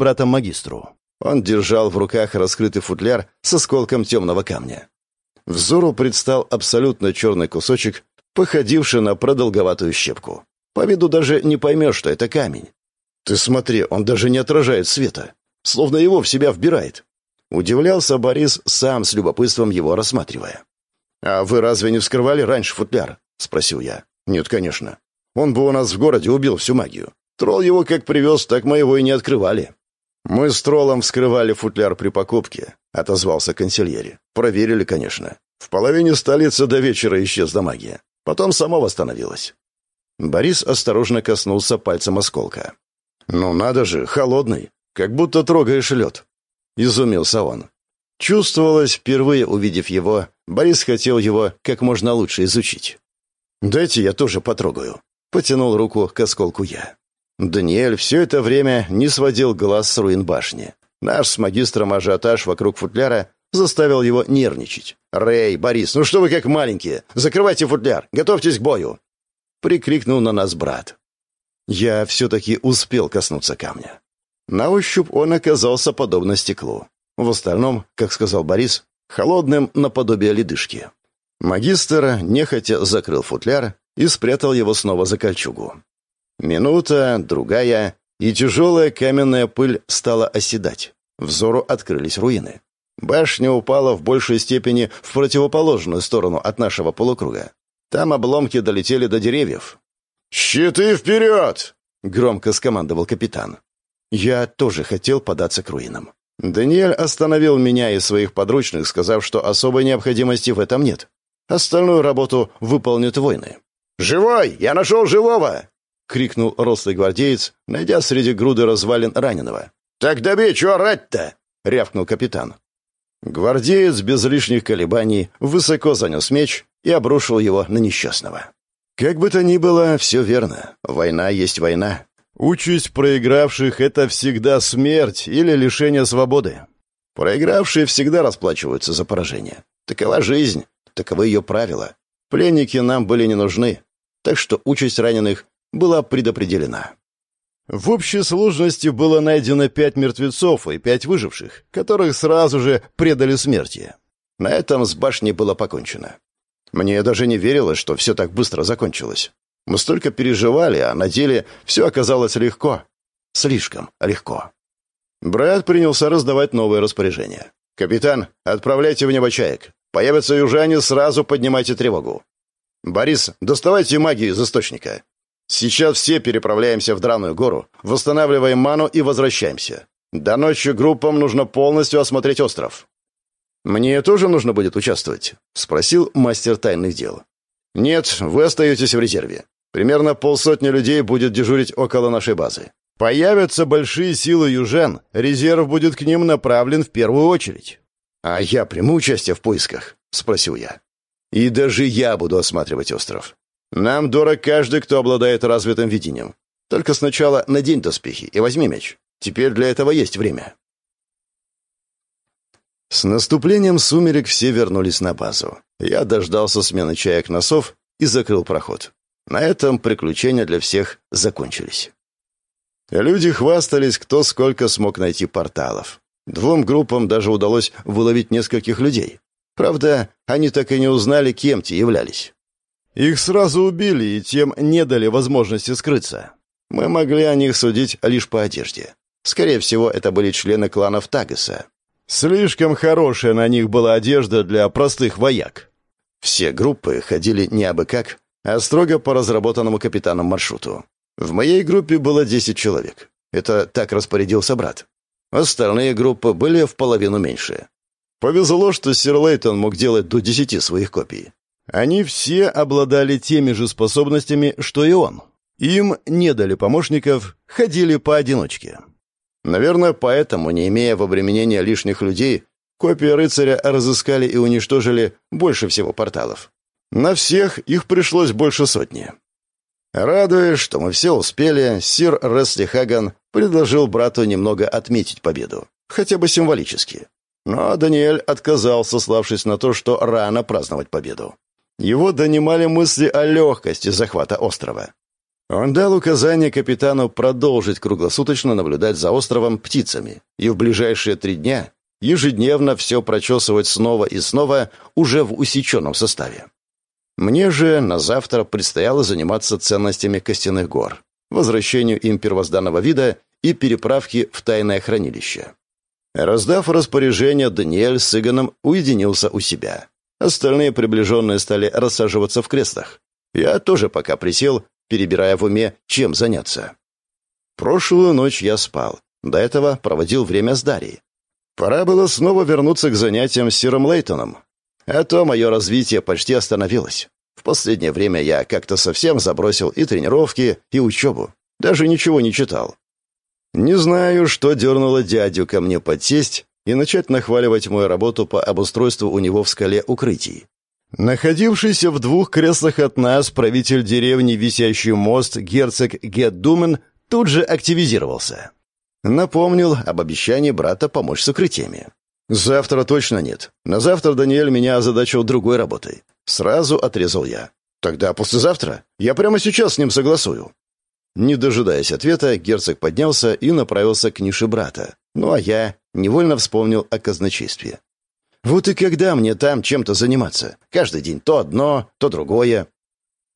братом-магистру. Он держал в руках раскрытый футляр с осколком темного камня. Взору предстал абсолютно черный кусочек, походивший на продолговатую щепку. По виду даже не поймешь, что это камень. Ты смотри, он даже не отражает света, словно его в себя вбирает. Удивлялся Борис, сам с любопытством его рассматривая. «А вы разве не вскрывали раньше футляр?» — спросил я. «Нет, конечно. Он бы у нас в городе убил всю магию. Тролл его как привез, так мы его и не открывали». «Мы с троллом вскрывали футляр при покупке», — отозвался консильери. «Проверили, конечно. В половине столицы до вечера исчезла магия. Потом сама восстановилась». Борис осторожно коснулся пальцем осколка. «Ну надо же, холодный, как будто трогаешь лед», — изумился он. Чувствовалось, впервые увидев его, Борис хотел его как можно лучше изучить. «Дайте я тоже потрогаю», — потянул руку к осколку я. Даниэль все это время не сводил глаз с руин башни. Наш с магистром ажиотаж вокруг футляра заставил его нервничать. «Рэй, Борис, ну что вы как маленькие? Закрывайте футляр, готовьтесь к бою!» Прикрикнул на нас брат. Я все-таки успел коснуться камня. На ощупь он оказался подобно стеклу. В остальном, как сказал Борис, холодным наподобие ледышки. Магистр нехотя закрыл футляр и спрятал его снова за кольчугу. Минута, другая, и тяжелая каменная пыль стала оседать. Взору открылись руины. Башня упала в большей степени в противоположную сторону от нашего полукруга. Там обломки долетели до деревьев. «Щиты вперед!» — громко скомандовал капитан. Я тоже хотел податься к руинам. Даниэль остановил меня и своих подручных, сказав, что особой необходимости в этом нет. Остальную работу выполнят воины. «Живой! Я нашел живого!» — крикнул рослый гвардеец, найдя среди груды развалин раненого. «Так добей, чего орать-то?» — рявкнул капитан. Гвардеец без лишних колебаний высоко занес меч и обрушил его на несчастного. Как бы то ни было, все верно. Война есть война. Участь проигравших — это всегда смерть или лишение свободы. Проигравшие всегда расплачиваются за поражение. Такова жизнь, таковы ее правила. Пленники нам были не нужны, так что участь раненых была предопределена. В общей сложности было найдено пять мертвецов и пять выживших, которых сразу же предали смерти. На этом с башней было покончено. Мне даже не верилось, что все так быстро закончилось. Мы столько переживали, а на деле все оказалось легко. Слишком легко. Брат принялся раздавать новые распоряжения. «Капитан, отправляйте в небо чаек. Появятся южане, сразу поднимайте тревогу. Борис, доставайте магию из источника. Сейчас все переправляемся в Драную гору, восстанавливаем ману и возвращаемся. До ночи группам нужно полностью осмотреть остров». «Мне тоже нужно будет участвовать?» — спросил мастер тайных дел. «Нет, вы остаетесь в резерве. Примерно полсотни людей будет дежурить около нашей базы. Появятся большие силы южан, резерв будет к ним направлен в первую очередь». «А я приму участие в поисках?» — спросил я. «И даже я буду осматривать остров. Нам дорог каждый, кто обладает развитым видением. Только сначала надень доспехи и возьми меч. Теперь для этого есть время». С наступлением сумерек все вернулись на базу. Я дождался смены чаек носов и закрыл проход. На этом приключения для всех закончились. Люди хвастались, кто сколько смог найти порталов. Двум группам даже удалось выловить нескольких людей. Правда, они так и не узнали, кем те являлись. Их сразу убили и тем не дали возможности скрыться. Мы могли о них судить лишь по одежде. Скорее всего, это были члены кланов Тагаса. Слишком хорошая на них была одежда для простых вояк. Все группы ходили не абы как, а строго по разработанному капитаном маршруту. В моей группе было 10 человек. Это так распорядился брат. Остальные группы были в половину меньше. Повезло, что сир Лейтон мог делать до 10 своих копий. Они все обладали теми же способностями, что и он. Им не дали помощников, ходили поодиночке. Наверное, поэтому, не имея в обременении лишних людей, копии рыцаря разыскали и уничтожили больше всего порталов. На всех их пришлось больше сотни. Радуясь, что мы все успели, сир Ресли Хаган предложил брату немного отметить победу, хотя бы символически. Но Даниэль отказался, славшись на то, что рано праздновать победу. Его донимали мысли о легкости захвата острова. Он дал указание капитану продолжить круглосуточно наблюдать за островом птицами и в ближайшие три дня ежедневно все прочесывать снова и снова уже в усеченном составе. Мне же на завтра предстояло заниматься ценностями костяных гор, возвращению им первозданного вида и переправке в тайное хранилище. Раздав распоряжение, Даниэль с Игоном уединился у себя. Остальные приближенные стали рассаживаться в креслах. Я тоже пока присел перебирая в уме, чем заняться. Прошлую ночь я спал. До этого проводил время с Дарьей. Пора было снова вернуться к занятиям с Сиром Лейтоном. А то мое развитие почти остановилось. В последнее время я как-то совсем забросил и тренировки, и учебу. Даже ничего не читал. Не знаю, что дернуло дядю ко мне подсесть и начать нахваливать мою работу по обустройству у него в скале укрытий. Находившийся в двух креслах от нас правитель деревни Висящий мост герцог Гетдумен тут же активизировался. Напомнил об обещании брата помочь с укрытиями. «Завтра точно нет. На завтра Даниэль меня озадачил другой работой. Сразу отрезал я. Тогда послезавтра? Я прямо сейчас с ним согласую». Не дожидаясь ответа, герцог поднялся и направился к нише брата. Ну а я невольно вспомнил о казначействе. Вот и когда мне там чем-то заниматься? Каждый день то одно, то другое.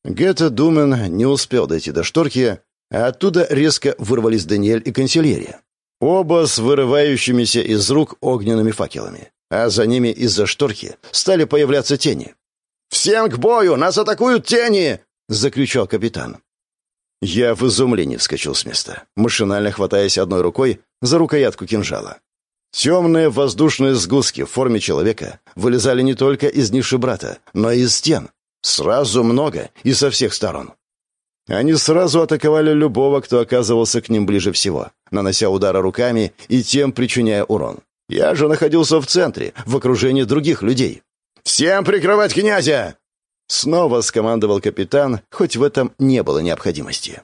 Гетта Думен не успел дойти до шторки, а оттуда резко вырвались Даниэль и консильерия. Оба с вырывающимися из рук огненными факелами. А за ними из-за шторки стали появляться тени. «Всем к бою! Нас атакуют тени!» — закричал капитан. Я в изумлении вскочил с места, машинально хватаясь одной рукой за рукоятку кинжала. Темные воздушные сгустки в форме человека вылезали не только из ниши брата, но и из стен. Сразу много и со всех сторон. Они сразу атаковали любого, кто оказывался к ним ближе всего, нанося удары руками и тем причиняя урон. Я же находился в центре, в окружении других людей. «Всем прикрывать князя!» Снова скомандовал капитан, хоть в этом не было необходимости.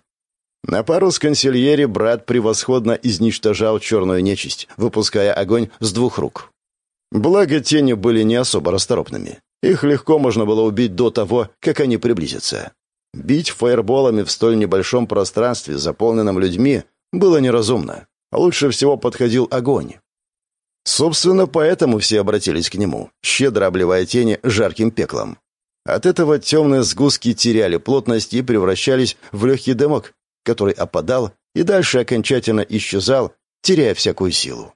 На пару с консильери брат превосходно изничтожал черную нечисть, выпуская огонь с двух рук. Благо, тени были не особо расторопными. Их легко можно было убить до того, как они приблизятся. Бить фаерболами в столь небольшом пространстве, заполненном людьми, было неразумно. Лучше всего подходил огонь. Собственно, поэтому все обратились к нему, щедро обливая тени жарким пеклом. От этого темные сгустки теряли плотность и превращались в легкий дымок, который опадал и дальше окончательно исчезал, теряя всякую силу.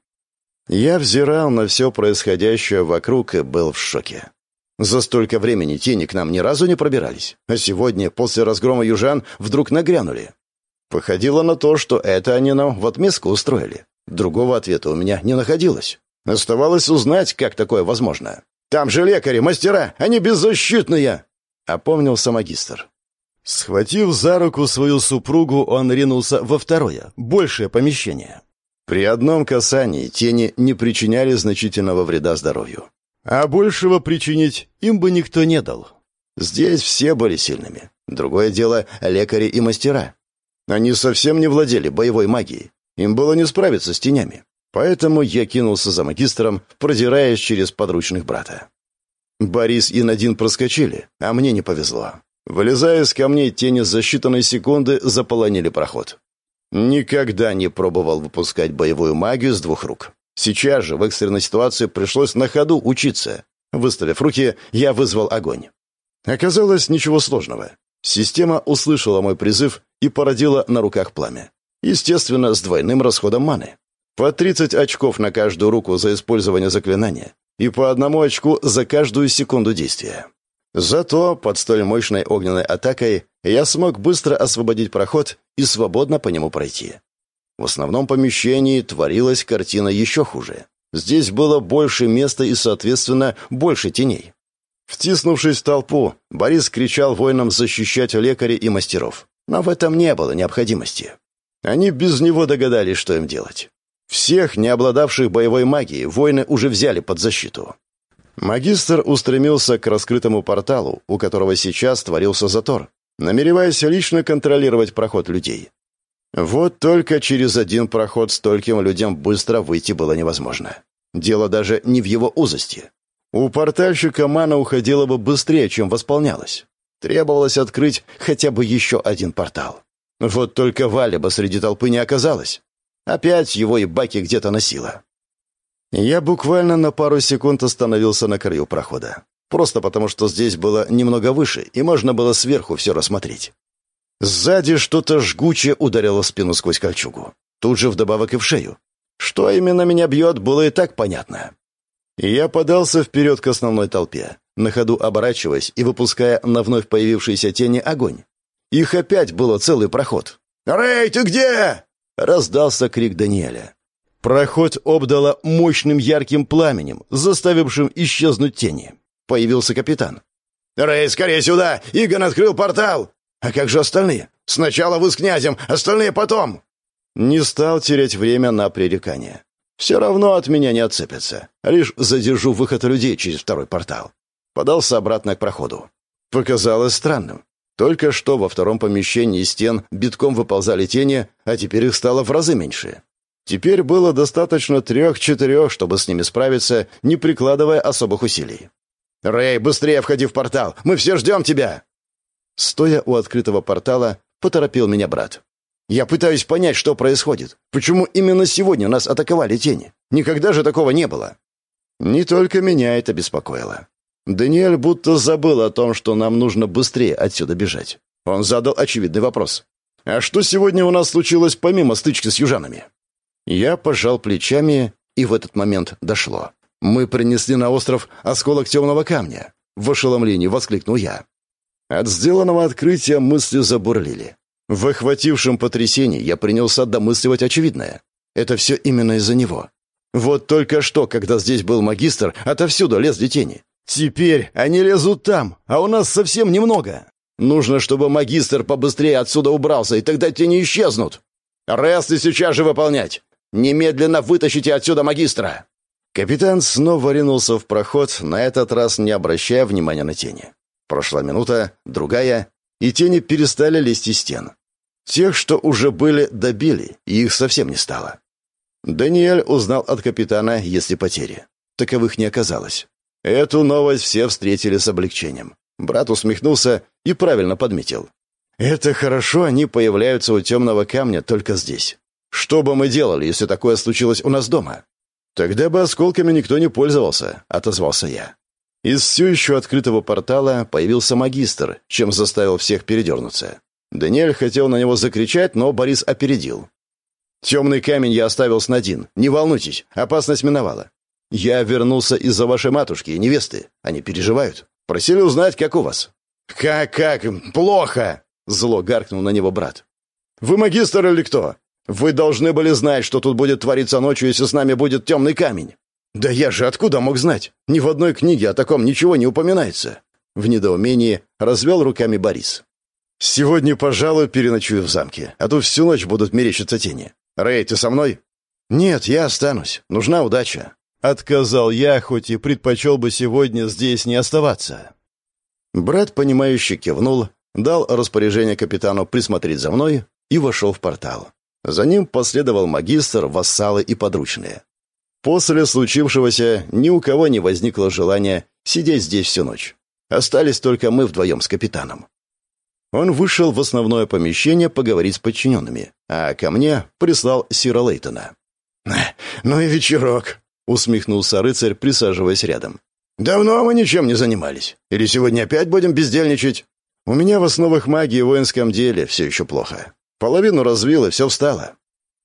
Я взирал на все происходящее вокруг и был в шоке. За столько времени тени к нам ни разу не пробирались, а сегодня, после разгрома южан, вдруг нагрянули. Походило на то, что это они нам в отместку устроили. Другого ответа у меня не находилось. Оставалось узнать, как такое возможно. «Там же лекари, мастера, они беззащитные!» — опомнился магистр. Схватив за руку свою супругу, он ринулся во второе, большее помещение. При одном касании тени не причиняли значительного вреда здоровью. А большего причинить им бы никто не дал. Здесь все были сильными. Другое дело — лекари и мастера. Они совсем не владели боевой магией. Им было не справиться с тенями. Поэтому я кинулся за магистром, продираясь через подручных брата. Борис и Надин проскочили, а мне не повезло. Вылезая из камней, тени за считанные секунды заполонили проход. Никогда не пробовал выпускать боевую магию с двух рук. Сейчас же в экстренной ситуации пришлось на ходу учиться. Выставив руки, я вызвал огонь. Оказалось, ничего сложного. Система услышала мой призыв и породила на руках пламя. Естественно, с двойным расходом маны. По 30 очков на каждую руку за использование заклинания и по одному очку за каждую секунду действия. Зато под столь мощной огненной атакой я смог быстро освободить проход и свободно по нему пройти. В основном помещении творилась картина еще хуже. Здесь было больше места и, соответственно, больше теней. Втиснувшись в толпу, Борис кричал воинам защищать лекарей и мастеров. Но в этом не было необходимости. Они без него догадались, что им делать. Всех, не обладавших боевой магией, воины уже взяли под защиту. Магистр устремился к раскрытому порталу, у которого сейчас творился затор, намереваясь лично контролировать проход людей. Вот только через один проход стольким людям быстро выйти было невозможно. Дело даже не в его узости. У портальщика мана уходила бы быстрее, чем восполнялась. Требовалось открыть хотя бы еще один портал. Вот только Валеба среди толпы не оказалось. Опять его и баки где-то носило. Я буквально на пару секунд остановился на краю прохода. Просто потому, что здесь было немного выше, и можно было сверху все рассмотреть. Сзади что-то жгучее ударило в спину сквозь кольчугу. Тут же вдобавок и в шею. Что именно меня бьет, было и так понятно. Я подался вперед к основной толпе, на ходу оборачиваясь и выпуская на вновь появившиеся тени огонь. Их опять было целый проход. «Рэй, ты где?» — раздался крик Даниэля. Проход обдало мощным ярким пламенем, заставившим исчезнуть тени. Появился капитан. «Рэй, скорее сюда! Игон открыл портал!» «А как же остальные? Сначала вы с князем, остальные потом!» Не стал терять время на пререкание. Все равно от меня не отцепятся. Лишь задержу выход людей через второй портал. Подался обратно к проходу. Показалось странным. Только что во втором помещении стен битком выползали тени, а теперь их стало в разы меньше. Теперь было достаточно трех-четырех, чтобы с ними справиться, не прикладывая особых усилий. «Рэй, быстрее входи в портал! Мы все ждем тебя!» Стоя у открытого портала, поторопил меня брат. «Я пытаюсь понять, что происходит. Почему именно сегодня нас атаковали тени? Никогда же такого не было». Не только меня это беспокоило. Даниэль будто забыл о том, что нам нужно быстрее отсюда бежать. Он задал очевидный вопрос. «А что сегодня у нас случилось помимо стычки с южанами?» Я пожал плечами, и в этот момент дошло. «Мы принесли на остров осколок темного камня!» В ошеломлении воскликнул я. От сделанного открытия мысли забурлили. В охватившем потрясении я принялся домысливать очевидное. Это все именно из-за него. Вот только что, когда здесь был магистр, отовсюду лезли тени. Теперь они лезут там, а у нас совсем немного. Нужно, чтобы магистр побыстрее отсюда убрался, и тогда тени исчезнут. Ресты сейчас же выполнять. Немедленно вытащите отсюда магистра. Капитан снова ринулся в проход, на этот раз не обращая внимания на тени. Прошла минута, другая, и тени перестали лезть из стен. Тех, что уже были, добили, и их совсем не стало. Даниэль узнал от капитана, если потери. Таковых не оказалось. Эту новость все встретили с облегчением. Брат усмехнулся и правильно подметил. «Это хорошо, они появляются у темного камня только здесь. Что бы мы делали, если такое случилось у нас дома?» «Тогда бы осколками никто не пользовался», — отозвался я. Из все еще открытого портала появился магистр, чем заставил всех передернуться. Даниэль хотел на него закричать, но Борис опередил. «Темный камень я оставил с Надин. Не волнуйтесь, опасность миновала. Я вернулся из-за вашей матушки и невесты. Они переживают. Просили узнать, как у вас». «Как-как? Плохо!» — зло гаркнул на него брат. «Вы магистр или кто? Вы должны были знать, что тут будет твориться ночью, если с нами будет темный камень». «Да я же откуда мог знать? Ни в одной книге о таком ничего не упоминается». В недоумении развел руками Борис. «Сегодня, пожалуй, переночую в замке, а то всю ночь будут мерещиться тени. Рэй, ты со мной?» «Нет, я останусь. Нужна удача». Отказал я, хоть и предпочел бы сегодня здесь не оставаться. Брат, понимающе кивнул, дал распоряжение капитану присмотреть за мной и вошел в портал. За ним последовал магистр, вассалы и подручные. После случившегося ни у кого не возникло желания сидеть здесь всю ночь. Остались только мы вдвоем с капитаном. Он вышел в основное помещение поговорить с подчиненными, а ко мне прислал Сира Лейтона. «Ну и вечерок», — усмехнулся рыцарь, присаживаясь рядом. «Давно мы ничем не занимались. Или сегодня опять будем бездельничать?» «У меня в основах магии и воинском деле все еще плохо. Половину развил, и все встало.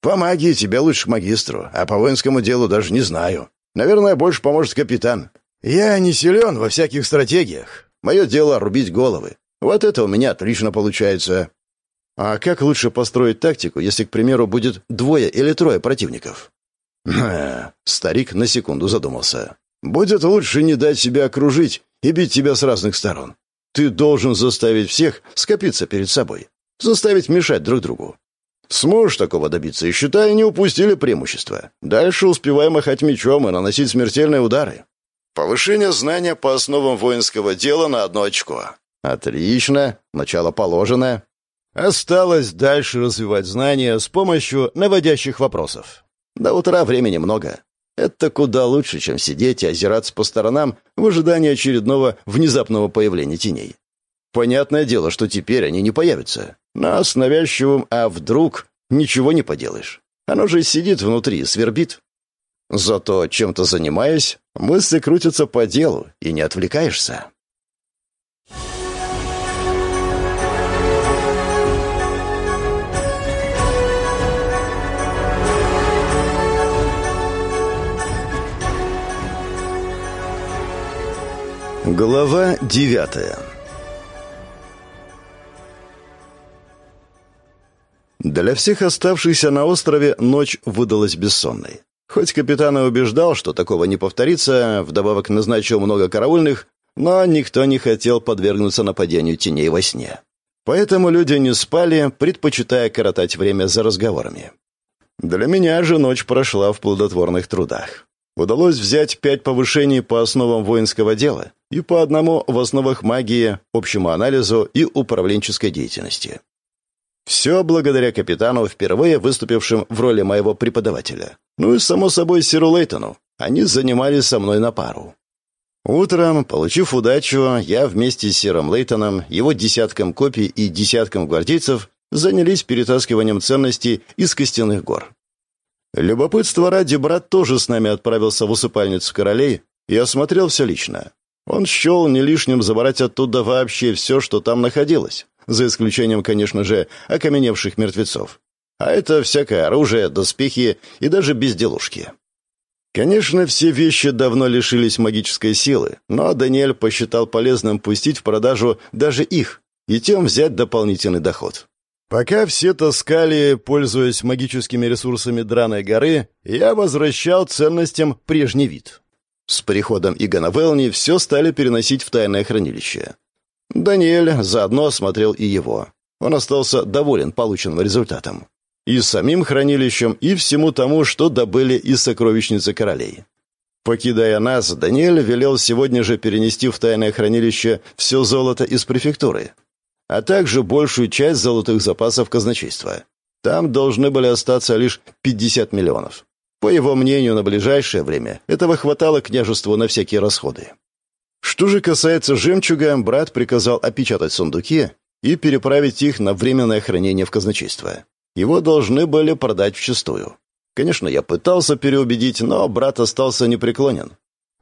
По магии тебя лучше к магистру, а по воинскому делу даже не знаю. Наверное, больше поможет капитан. Я не силен во всяких стратегиях. Мое дело — рубить головы. Вот это у меня отлично получается. А как лучше построить тактику, если, к примеру, будет двое или трое противников? Старик на секунду задумался. Будет лучше не дать себя окружить и бить тебя с разных сторон. Ты должен заставить всех скопиться перед собой. Заставить мешать друг другу. Сможешь такого добиться, и, считай, не упустили преимущество. Дальше успевай махать мечом и наносить смертельные удары. Повышение знания по основам воинского дела на одно очко. Отлично, начало положено. Осталось дальше развивать знания с помощью наводящих вопросов. До утра времени много. Это куда лучше, чем сидеть и озираться по сторонам в ожидании очередного внезапного появления теней. Понятное дело, что теперь они не появятся. Но с навязчивым «а вдруг» ничего не поделаешь. Оно же сидит внутри, свербит. Зато, чем-то занимаясь, мысли крутятся по делу, и не отвлекаешься. Глава девятая Для всех оставшихся на острове ночь выдалась бессонной. Хоть капитан и убеждал, что такого не повторится, вдобавок назначил много караульных, но никто не хотел подвергнуться нападению теней во сне. Поэтому люди не спали, предпочитая коротать время за разговорами. Для меня же ночь прошла в плодотворных трудах. Удалось взять пять повышений по основам воинского дела и по одному в основах магии, общему анализу и управленческой деятельности. Все благодаря капитану, впервые выступившим в роли моего преподавателя. Ну и, само собой, Сиру Лейтону. Они занимались со мной на пару. Утром, получив удачу, я вместе с Сиром Лейтоном, его десятком копий и десятком гвардейцев занялись перетаскиванием ценностей из костяных гор. Любопытство ради брат тоже с нами отправился в усыпальницу королей и осмотрел все лично. Он счел не лишним забрать оттуда вообще все, что там находилось, за исключением, конечно же, окаменевших мертвецов. А это всякое оружие, доспехи и даже безделушки. Конечно, все вещи давно лишились магической силы, но Даниэль посчитал полезным пустить в продажу даже их и тем взять дополнительный доход. Пока все таскали, пользуясь магическими ресурсами Драной горы, я возвращал ценностям прежний вид. С приходом Игона Велни все стали переносить в тайное хранилище. Даниэль заодно осмотрел и его. Он остался доволен полученным результатом. И самим хранилищем, и всему тому, что добыли из сокровищницы королей. Покидая нас, Даниэль велел сегодня же перенести в тайное хранилище все золото из префектуры, а также большую часть золотых запасов казначейства. Там должны были остаться лишь 50 миллионов. По его мнению, на ближайшее время этого хватало княжеству на всякие расходы. Что же касается жемчуга, брат приказал опечатать сундуки и переправить их на временное хранение в казначейство. Его должны были продать вчистую. Конечно, я пытался переубедить, но брат остался непреклонен.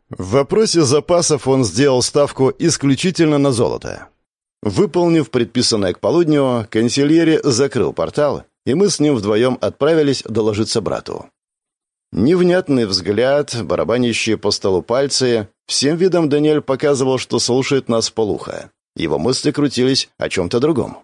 В вопросе запасов он сделал ставку исключительно на золото. Выполнив предписанное к полудню, консильери закрыл портал, и мы с ним вдвоем отправились доложиться брату. Невнятный взгляд, барабанящие по столу пальцы. Всем видом Даниэль показывал, что слушает нас полуха. Его мысли крутились о чем-то другом.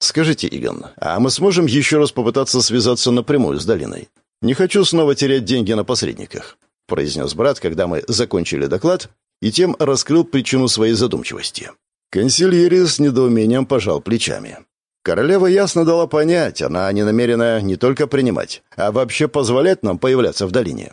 «Скажите, Игон, а мы сможем еще раз попытаться связаться напрямую с долиной? Не хочу снова терять деньги на посредниках», — произнес брат, когда мы закончили доклад, и тем раскрыл причину своей задумчивости. Консильери с недоумением пожал плечами. Королева ясно дала понять, она не намерена не только принимать, а вообще позволять нам появляться в долине.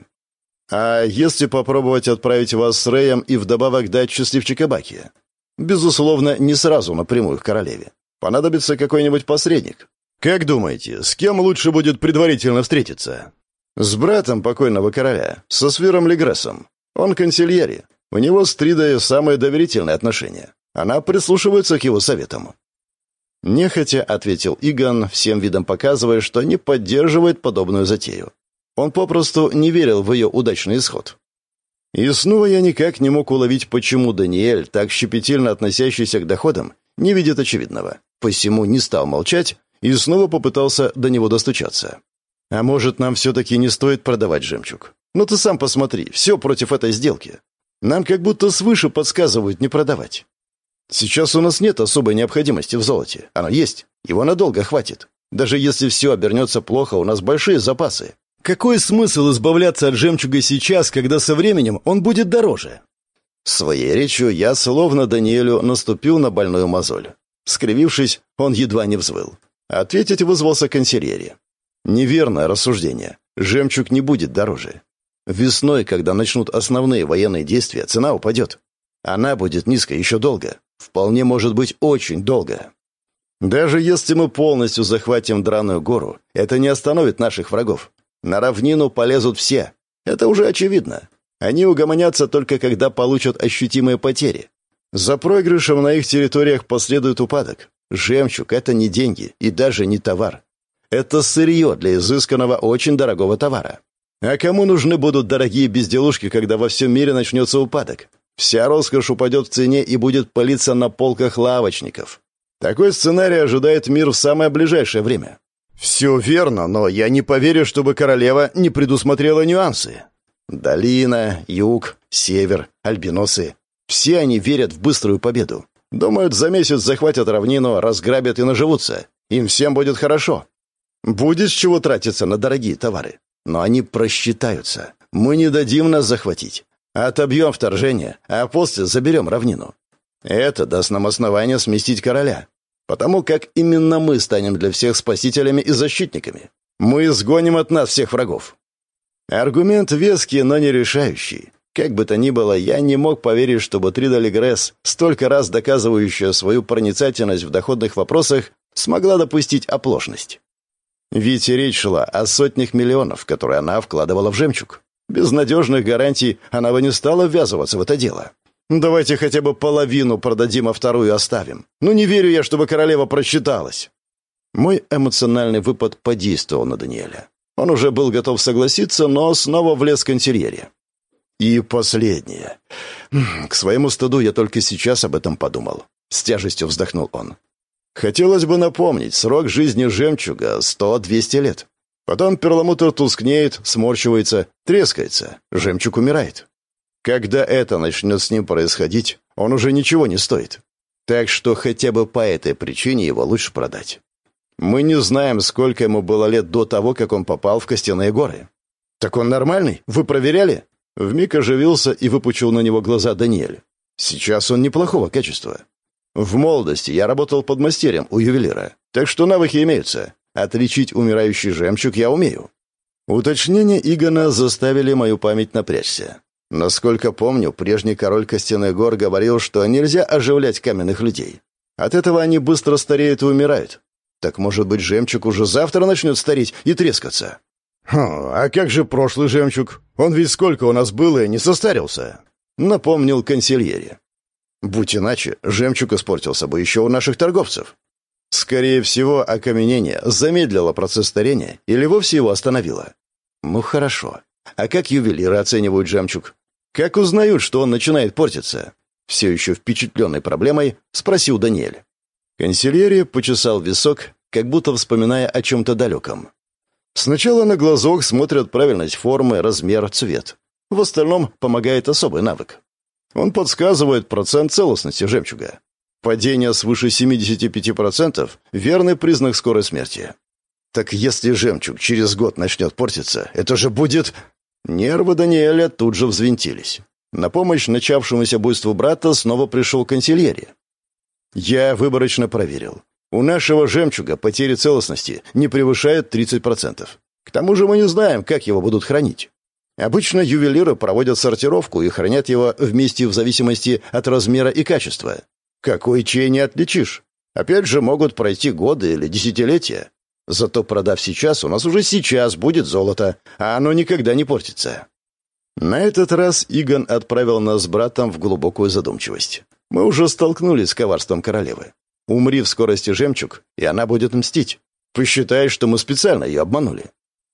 А если попробовать отправить вас с Рэем и вдобавок дать счастливчика Баки? Безусловно, не сразу напрямую к королеве. Понадобится какой-нибудь посредник. Как думаете, с кем лучше будет предварительно встретиться? С братом покойного короля, со Свиром Легрессом. Он консильери. У него с Тридой самые доверительные отношения. Она прислушивается к его советам. Нехотя ответил Иган, всем видом показывая, что не поддерживает подобную затею. Он попросту не верил в ее удачный исход. И снова я никак не мог уловить, почему Даниэль, так щепетильно относящийся к доходам, не видит очевидного. Посему не стал молчать и снова попытался до него достучаться. «А может, нам все-таки не стоит продавать жемчуг? Ну ты сам посмотри, все против этой сделки. Нам как будто свыше подсказывают не продавать. Сейчас у нас нет особой необходимости в золоте. Оно есть. Его надолго хватит. Даже если все обернется плохо, у нас большие запасы. Какой смысл избавляться от жемчуга сейчас, когда со временем он будет дороже? Своей речью я, словно Даниэлю, наступил на больную мозоль. Скривившись, он едва не взвыл. Ответить вызвался консильери. Неверное рассуждение. Жемчуг не будет дороже. Весной, когда начнут основные военные действия, цена упадет. Она будет низкой еще долго. Вполне может быть очень долго. Даже если мы полностью захватим Драную гору, это не остановит наших врагов. На равнину полезут все. Это уже очевидно. Они угомонятся только когда получат ощутимые потери. За проигрышем на их территориях последует упадок. Жемчуг — это не деньги и даже не товар. Это сырье для изысканного, очень дорогого товара. А кому нужны будут дорогие безделушки, когда во всем мире начнется упадок? Вся роскошь упадет в цене и будет палиться на полках лавочников. Такой сценарий ожидает мир в самое ближайшее время. Все верно, но я не поверю, чтобы королева не предусмотрела нюансы. Долина, юг, север, альбиносы. Все они верят в быструю победу. Думают, за месяц захватят равнину, разграбят и наживутся. Им всем будет хорошо. Будет с чего тратиться на дорогие товары. Но они просчитаются. Мы не дадим нас захватить. Отобьем вторжение, а после заберем равнину. Это даст нам основание сместить короля. Потому как именно мы станем для всех спасителями и защитниками. Мы изгоним от нас всех врагов. Аргумент веский, но не решающий. Как бы то ни было, я не мог поверить, чтобы Тридали Гресс, столько раз доказывающая свою проницательность в доходных вопросах, смогла допустить оплошность. Ведь речь шла о сотнях миллионов, которые она вкладывала в жемчуг. Без надежных гарантий она бы не стала ввязываться в это дело. Давайте хотя бы половину продадим, а вторую оставим. Ну не верю я, чтобы королева просчиталась. Мой эмоциональный выпад подействовал на Даниэля. Он уже был готов согласиться, но снова влез к интерьере. И последнее. К своему стыду я только сейчас об этом подумал. С тяжестью вздохнул он. Хотелось бы напомнить, срок жизни жемчуга — сто-двести лет. Потом перламутр тускнеет, сморщивается, трескается. Жемчуг умирает. Когда это начнет с ним происходить, он уже ничего не стоит. Так что хотя бы по этой причине его лучше продать. Мы не знаем, сколько ему было лет до того, как он попал в Костяные горы. Так он нормальный? Вы проверяли? Вмиг оживился и выпучил на него глаза Даниэль. Сейчас он неплохого качества. В молодости я работал под мастерем у ювелира, так что навыки имеются. Отличить умирающий жемчуг я умею. Уточнения Игона заставили мою память напрячься. Насколько помню, прежний король Костяных гор говорил, что нельзя оживлять каменных людей. От этого они быстро стареют и умирают. Так, может быть, жемчуг уже завтра начнет стареть и трескаться? Хм, а как же прошлый жемчуг? Он ведь сколько у нас было и не состарился. Напомнил консильере. Будь иначе, жемчуг испортился бы еще у наших торговцев. Скорее всего, окаменение замедлило процесс старения или вовсе его остановило. Ну хорошо. А как ювелиры оценивают жемчуг? Как узнают, что он начинает портиться? Все еще впечатленной проблемой спросил Даниэль. Консильерия почесал висок, как будто вспоминая о чем-то далеком. Сначала на глазок смотрят правильность формы, размер, цвет. В остальном помогает особый навык. Он подсказывает процент целостности жемчуга. Падение свыше 75% – верный признак скорой смерти. Так если жемчуг через год начнет портиться, это же будет... Нервы Даниэля тут же взвинтились. На помощь начавшемуся буйству брата снова пришел консильерия. Я выборочно проверил. У нашего жемчуга потери целостности не превышают 30%. К тому же мы не знаем, как его будут хранить. Обычно ювелиры проводят сортировку и хранят его вместе в зависимости от размера и качества. Какой чей не отличишь? Опять же, могут пройти годы или десятилетия. Зато продав сейчас, у нас уже сейчас будет золото, а оно никогда не портится. На этот раз Игон отправил нас с братом в глубокую задумчивость. Мы уже столкнулись с коварством королевы. Умри в скорости жемчуг, и она будет мстить. Посчитай, что мы специально ее обманули.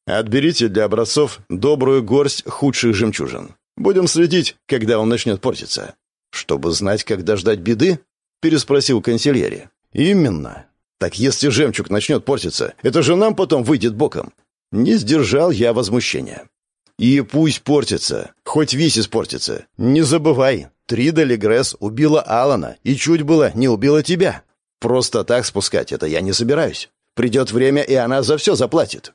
Отберите для образцов добрую горсть худших жемчужин. Будем следить, когда он начнет портиться. Чтобы знать, когда ждать беды? Переспросил консильери. Именно. Так если жемчуг начнет портиться, это же нам потом выйдет боком. Не сдержал я возмущения. И пусть портится, хоть весь испортится. Не забывай, Трида Легресс убила Алана и чуть было не убила тебя. Просто так спускать это я не собираюсь. Придет время, и она за все заплатит.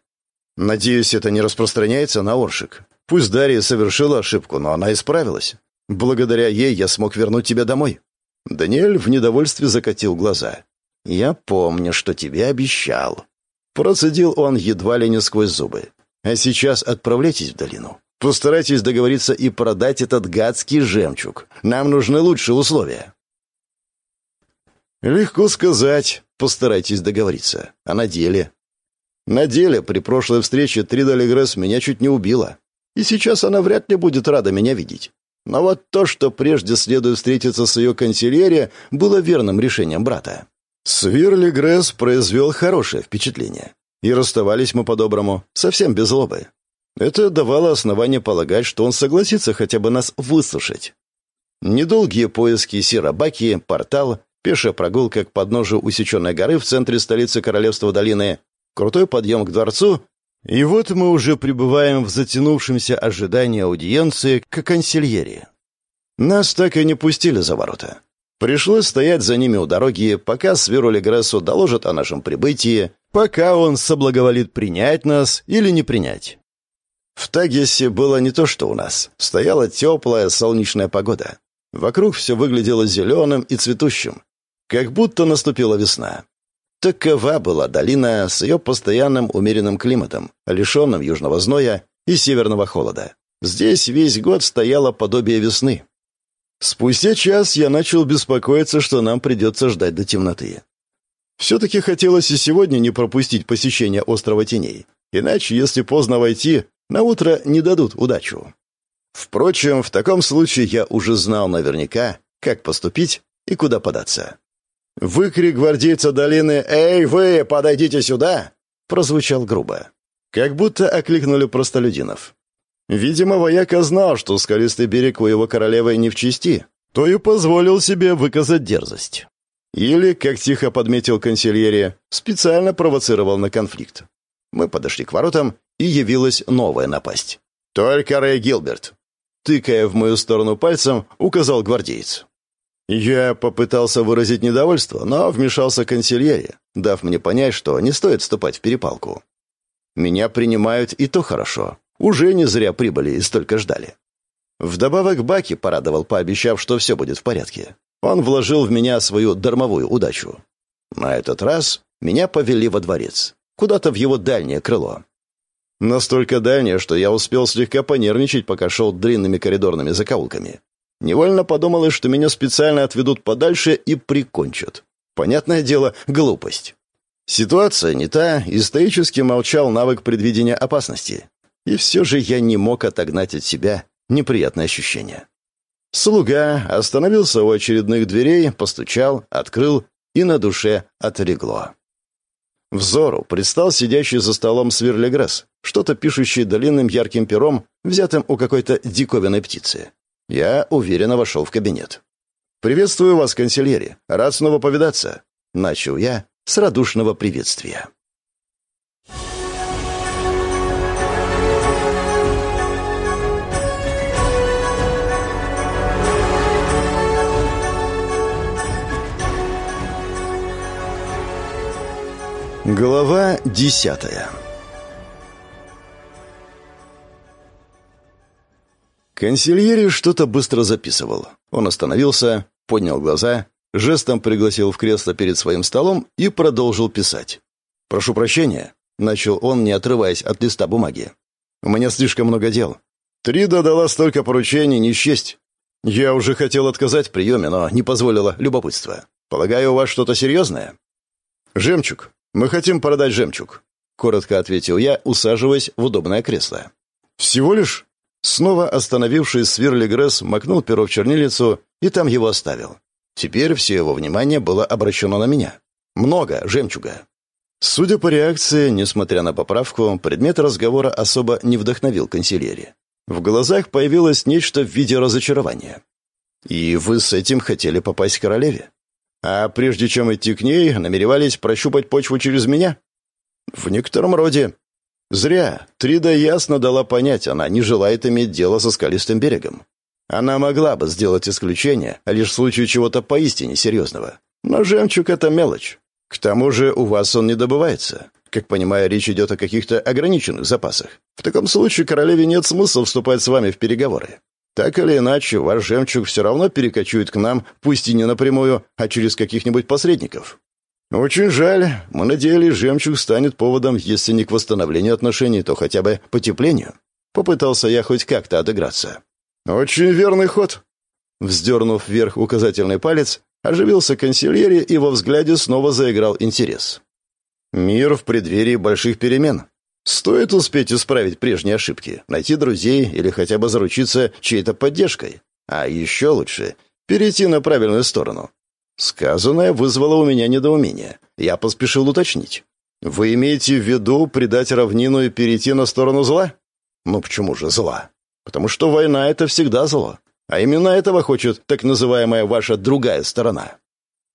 Надеюсь, это не распространяется на Оршик. Пусть Дарья совершила ошибку, но она исправилась. Благодаря ей я смог вернуть тебя домой. Даниэль в недовольстве закатил глаза. «Я помню, что тебе обещал». Процедил он едва ли не сквозь зубы. «А сейчас отправляйтесь в долину. Постарайтесь договориться и продать этот гадский жемчуг. Нам нужны лучшие условия». Легко сказать. Постарайтесь договориться. А на деле? На деле при прошлой встрече Трида Легресс меня чуть не убила. И сейчас она вряд ли будет рада меня видеть. Но вот то, что прежде следует встретиться с ее консильерией, было верным решением брата. Свирли Гресс произвел хорошее впечатление. И расставались мы по-доброму, совсем без злобы. Это давало основание полагать, что он согласится хотя бы нас выслушать. Недолгие поиски Сирабаки, портал, пешая прогулка к подножию усеченной горы в центре столицы Королевства Долины, крутой подъем к дворцу, и вот мы уже пребываем в затянувшемся ожидании аудиенции к консильере. Нас так и не пустили за ворота. Пришлось стоять за ними у дороги, пока Свиру Грессу доложат о нашем прибытии, пока он соблаговолит принять нас или не принять. В Тагесе было не то, что у нас. Стояла теплая солнечная погода. Вокруг все выглядело зеленым и цветущим. Как будто наступила весна. Такова была долина с ее постоянным умеренным климатом, лишенным южного зноя и северного холода. Здесь весь год стояло подобие весны. Спустя час я начал беспокоиться, что нам придется ждать до темноты. Все-таки хотелось и сегодня не пропустить посещение острова теней. Иначе, если поздно войти, на утро не дадут удачу. Впрочем, в таком случае я уже знал наверняка, как поступить и куда податься. Выкрик гвардейца долины «Эй, вы, подойдите сюда!» прозвучал грубо. Как будто окликнули простолюдинов. Видимо, вояка знал, что скалистый берег у его королевы не в чести, то и позволил себе выказать дерзость. Или, как тихо подметил консильерия, специально провоцировал на конфликт. Мы подошли к воротам, и явилась новая напасть. «Только Рэй Гилберт!» Тыкая в мою сторону пальцем, указал гвардеец. Я попытался выразить недовольство, но вмешался консильерия, дав мне понять, что не стоит вступать в перепалку. Меня принимают и то хорошо. Уже не зря прибыли и столько ждали. Вдобавок Баки порадовал, пообещав, что все будет в порядке. Он вложил в меня свою дармовую удачу. На этот раз меня повели во дворец, куда-то в его дальнее крыло. Настолько дальнее, что я успел слегка понервничать, пока шел длинными коридорными закоулками. Невольно подумалось, что меня специально отведут подальше и прикончат. Понятное дело, глупость. Ситуация не та, и стоически молчал навык предвидения опасности. И все же я не мог отогнать от себя неприятное ощущение. Слуга остановился у очередных дверей, постучал, открыл, и на душе отлегло. Взору предстал сидящий за столом сверлигресс, что-то пишущий длинным ярким пером, взятым у какой-то диковинной птицы. Я уверенно вошел в кабинет. «Приветствую вас, консильери. Рад снова повидаться». Начал я с радушного приветствия. Глава десятая Консильери что-то быстро записывал. Он остановился, поднял глаза, жестом пригласил в кресло перед своим столом и продолжил писать. «Прошу прощения», — начал он, не отрываясь от листа бумаги. «У меня слишком много дел. Трида дала столько поручений, не счесть. Я уже хотел отказать в приеме, но не позволило любопытство. Полагаю, у вас что-то серьезное?» «Жемчуг. Мы хотим продать жемчуг», — коротко ответил я, усаживаясь в удобное кресло. «Всего лишь?» Снова остановившись, Свирли макнул перо в чернилицу и там его оставил. Теперь все его внимание было обращено на меня. Много жемчуга. Судя по реакции, несмотря на поправку, предмет разговора особо не вдохновил консильери. В глазах появилось нечто в виде разочарования. «И вы с этим хотели попасть к королеве? А прежде чем идти к ней, намеревались прощупать почву через меня?» «В некотором роде», Зря. Трида ясно дала понять, она не желает иметь дело со скалистым берегом. Она могла бы сделать исключение, лишь в случае чего-то поистине серьезного. Но жемчуг — это мелочь. К тому же у вас он не добывается. Как понимаю, речь идет о каких-то ограниченных запасах. В таком случае королеве нет смысла вступать с вами в переговоры. Так или иначе, ваш жемчуг все равно перекочует к нам, пусть и не напрямую, а через каких-нибудь посредников. «Очень жаль. Мы надеялись, жемчуг станет поводом, если не к восстановлению отношений, то хотя бы потеплению». Попытался я хоть как-то отыграться. «Очень верный ход». Вздернув вверх указательный палец, оживился консильери, и во взгляде снова заиграл интерес. «Мир в преддверии больших перемен. Стоит успеть исправить прежние ошибки, найти друзей или хотя бы заручиться чьей-то поддержкой. А еще лучше — перейти на правильную сторону. Сказанное вызвало у меня недоумение. Я поспешил уточнить. «Вы имеете в виду предать равнину и перейти на сторону зла?» «Ну почему же зла?» «Потому что война — это всегда зло. А именно этого хочет так называемая ваша другая сторона».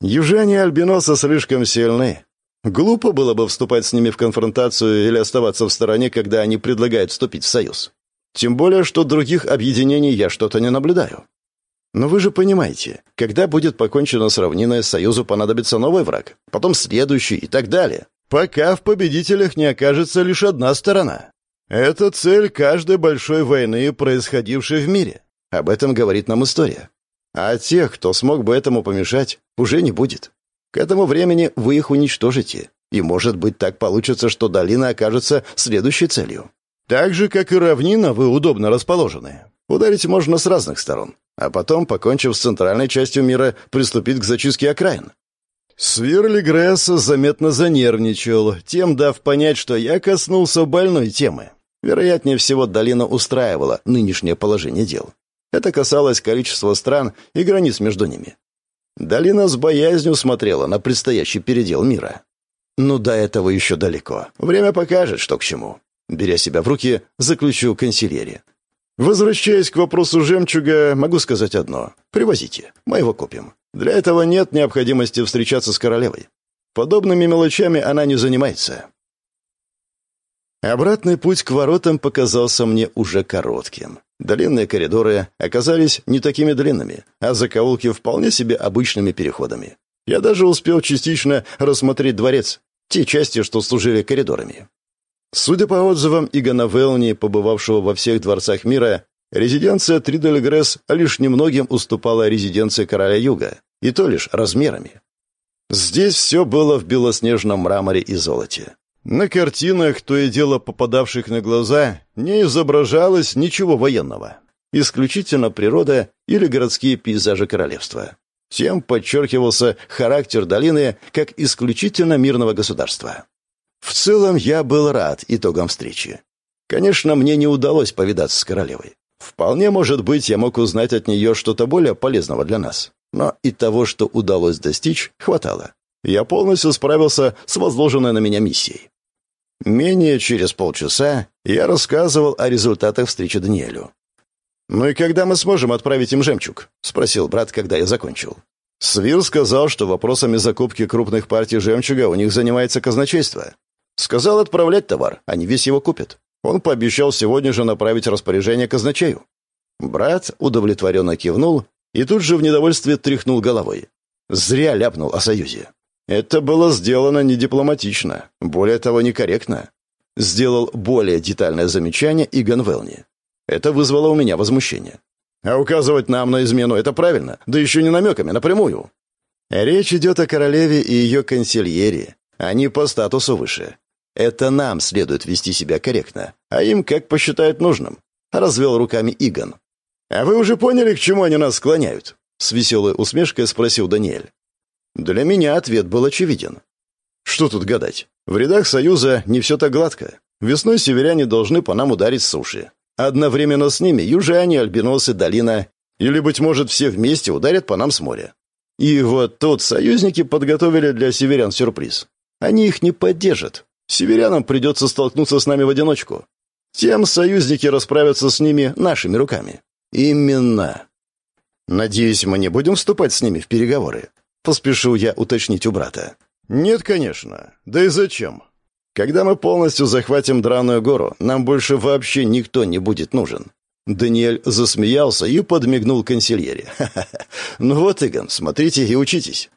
«Южане Альбиноса слишком сильны. Глупо было бы вступать с ними в конфронтацию или оставаться в стороне, когда они предлагают вступить в союз. Тем более, что других объединений я что-то не наблюдаю. Но вы же понимаете, когда будет покончено с равниной, Союзу понадобится новый враг, потом следующий и так далее. Пока в победителях не окажется лишь одна сторона. Это цель каждой большой войны, происходившей в мире. Об этом говорит нам история. А тех, кто смог бы этому помешать, уже не будет. К этому времени вы их уничтожите. И, может быть, так получится, что долина окажется следующей целью. Так же, как и равнина, вы удобно расположены. Ударить можно с разных сторон, а потом, покончив с центральной частью мира, приступить к зачистке окраин. Свирли Гресса заметно занервничал, тем дав понять, что я коснулся больной темы. Вероятнее всего, долина устраивала нынешнее положение дел. Это касалось количества стран и границ между ними. Долина с боязнью смотрела на предстоящий передел мира. Ну, до этого еще далеко. Время покажет, что к чему. Беря себя в руки, заключу консильери. Возвращаясь к вопросу жемчуга, могу сказать одно. Привозите. Мы его купим. Для этого нет необходимости встречаться с королевой. Подобными мелочами она не занимается. Обратный путь к воротам показался мне уже коротким. Длинные коридоры оказались не такими длинными, а закоулки вполне себе обычными переходами. Я даже успел частично рассмотреть дворец, те части, что служили коридорами. Судя по отзывам Игона Велни, побывавшего во всех дворцах мира, резиденция Тридельгресс лишь немногим уступала резиденции короля Юга, и то лишь размерами. Здесь все было в белоснежном мраморе и золоте. На картинах, то и дело попадавших на глаза, не изображалось ничего военного. Исключительно природа или городские пейзажи королевства. Тем подчеркивался характер долины как исключительно мирного государства. В целом я был рад итогам встречи. Конечно, мне не удалось повидаться с королевой. Вполне может быть, я мог узнать от нее что-то более полезного для нас. Но и того, что удалось достичь, хватало. Я полностью справился с возложенной на меня миссией. Менее через полчаса я рассказывал о результатах встречи Даниэлю. «Ну и когда мы сможем отправить им жемчуг?» — спросил брат, когда я закончил. Свир сказал, что вопросами закупки крупных партий жемчуга у них занимается казначейство. Сказал отправлять товар, они весь его купят. Он пообещал сегодня же направить распоряжение казначею. Брат удовлетворенно кивнул и тут же в недовольстве тряхнул головой. Зря ляпнул о союзе. Это было сделано не дипломатично, более того, некорректно. Сделал более детальное замечание Игон Велни. Это вызвало у меня возмущение. А указывать нам на измену — это правильно, да еще не намеками, напрямую. Речь идет о королеве и ее консильере. Они по статусу выше. Это нам следует вести себя корректно, а им как посчитают нужным. Развел руками Игон. «А вы уже поняли, к чему они нас склоняют?» С веселой усмешкой спросил Даниэль. Для меня ответ был очевиден. Что тут гадать? В рядах Союза не все так гладко. Весной северяне должны по нам ударить с суши. Одновременно с ними южане, альбиносы, долина или, быть может, все вместе ударят по нам с моря. И вот тут союзники подготовили для северян сюрприз. Они их не поддержат. Северянам придется столкнуться с нами в одиночку. Тем союзники расправятся с ними нашими руками. Именно. Надеюсь, мы не будем вступать с ними в переговоры. Поспешил я уточнить у брата. Нет, конечно. Да и зачем? Когда мы полностью захватим Драную гору, нам больше вообще никто не будет нужен. Даниэль засмеялся и подмигнул консильере. «Ну вот, Игон, смотрите и учитесь.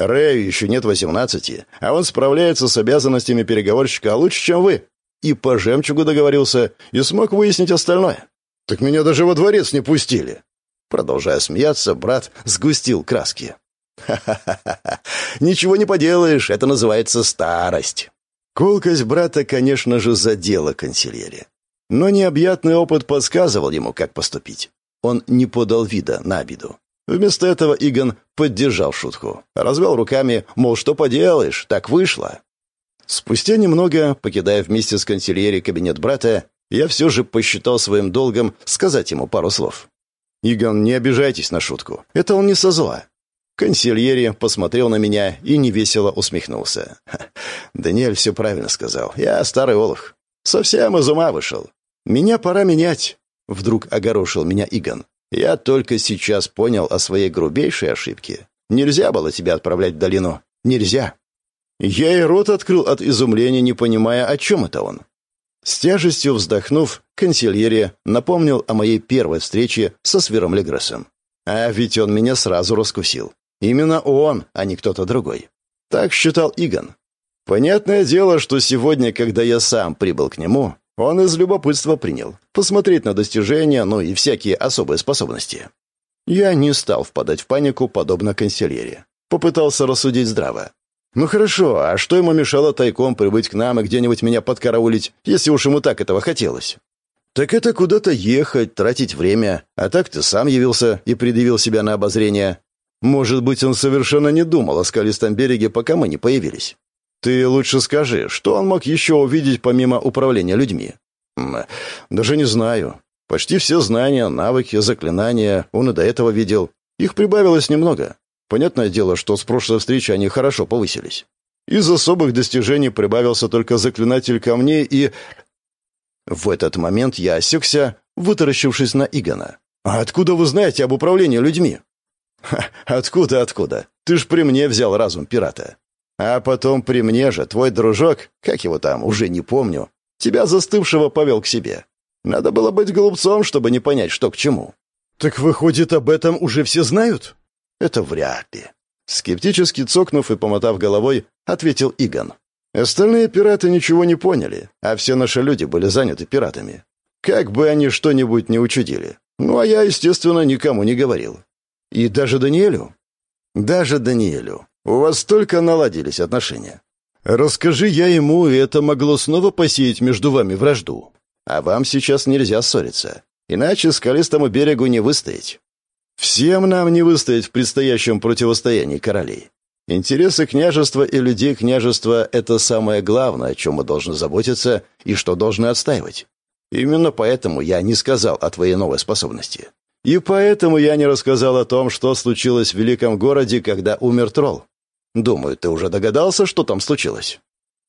Рэю еще нет восемнадцати, а он справляется с обязанностями переговорщика лучше, чем вы. И по жемчугу договорился, и смог выяснить остальное. Так меня даже во дворец не пустили. Продолжая смеяться, брат сгустил краски. «Ха-ха-ха! Ничего не поделаешь, это называется старость!» Колкость брата, конечно же, задела консильере. Но необъятный опыт подсказывал ему, как поступить. Он не подал вида на обиду. Вместо этого Игон поддержал шутку. Развел руками, мол, что поделаешь, так вышло. Спустя немного, покидая вместе с консильери кабинет брата, я все же посчитал своим долгом сказать ему пару слов. «Игон, не обижайтесь на шутку. Это он не со зла. Консильери посмотрел на меня и невесело усмехнулся. «Даниэль все правильно сказал. Я старый олух. Совсем из ума вышел. Меня пора менять», — вдруг огорошил меня Игон. «Я только сейчас понял о своей грубейшей ошибке. Нельзя было тебя отправлять в долину. Нельзя». Я и рот открыл от изумления, не понимая, о чем это он. С тяжестью вздохнув, консильери напомнил о моей первой встрече со Свиром Легресом. А ведь он меня сразу раскусил. Именно он, а не кто-то другой. Так считал Игон. Понятное дело, что сегодня, когда я сам прибыл к нему, он из любопытства принял. Посмотреть на достижения, ну и всякие особые способности. Я не стал впадать в панику, подобно консильере. Попытался рассудить здраво. Ну хорошо, а что ему мешало тайком прибыть к нам и где-нибудь меня подкараулить, если уж ему так этого хотелось? Так это куда-то ехать, тратить время, а так ты сам явился и предъявил себя на обозрение. Может быть, он совершенно не думал о скалистом береге, пока мы не появились. Ты лучше скажи, что он мог еще увидеть помимо управления людьми? Даже не знаю. Почти все знания, навыки, заклинания он и до этого видел. Их прибавилось немного. Понятное дело, что с прошлой встречи они хорошо повысились. Из особых достижений прибавился только заклинатель камней и... В этот момент я осекся, вытаращившись на Игона. «А откуда вы знаете об управлении людьми?» откуда, откуда? Ты ж при мне взял разум пирата. А потом при мне же твой дружок, как его там, уже не помню, тебя застывшего повел к себе. Надо было быть глупцом, чтобы не понять, что к чему. Так выходит, об этом уже все знают? Это вряд ли. Скептически цокнув и помотав головой, ответил Игон. Остальные пираты ничего не поняли, а все наши люди были заняты пиратами. Как бы они что-нибудь не учудили. Ну, а я, естественно, никому не говорил. И даже Даниэлю? Даже Даниэлю. У вас только наладились отношения. Расскажи я ему, и это могло снова посеять между вами вражду. А вам сейчас нельзя ссориться. Иначе скалистому берегу не выстоять. Всем нам не выстоять в предстоящем противостоянии королей. Интересы княжества и людей княжества – это самое главное, о чем мы должны заботиться и что должны отстаивать. Именно поэтому я не сказал о твоей новой способности. И поэтому я не рассказал о том, что случилось в великом городе, когда умер тролл. Думаю, ты уже догадался, что там случилось?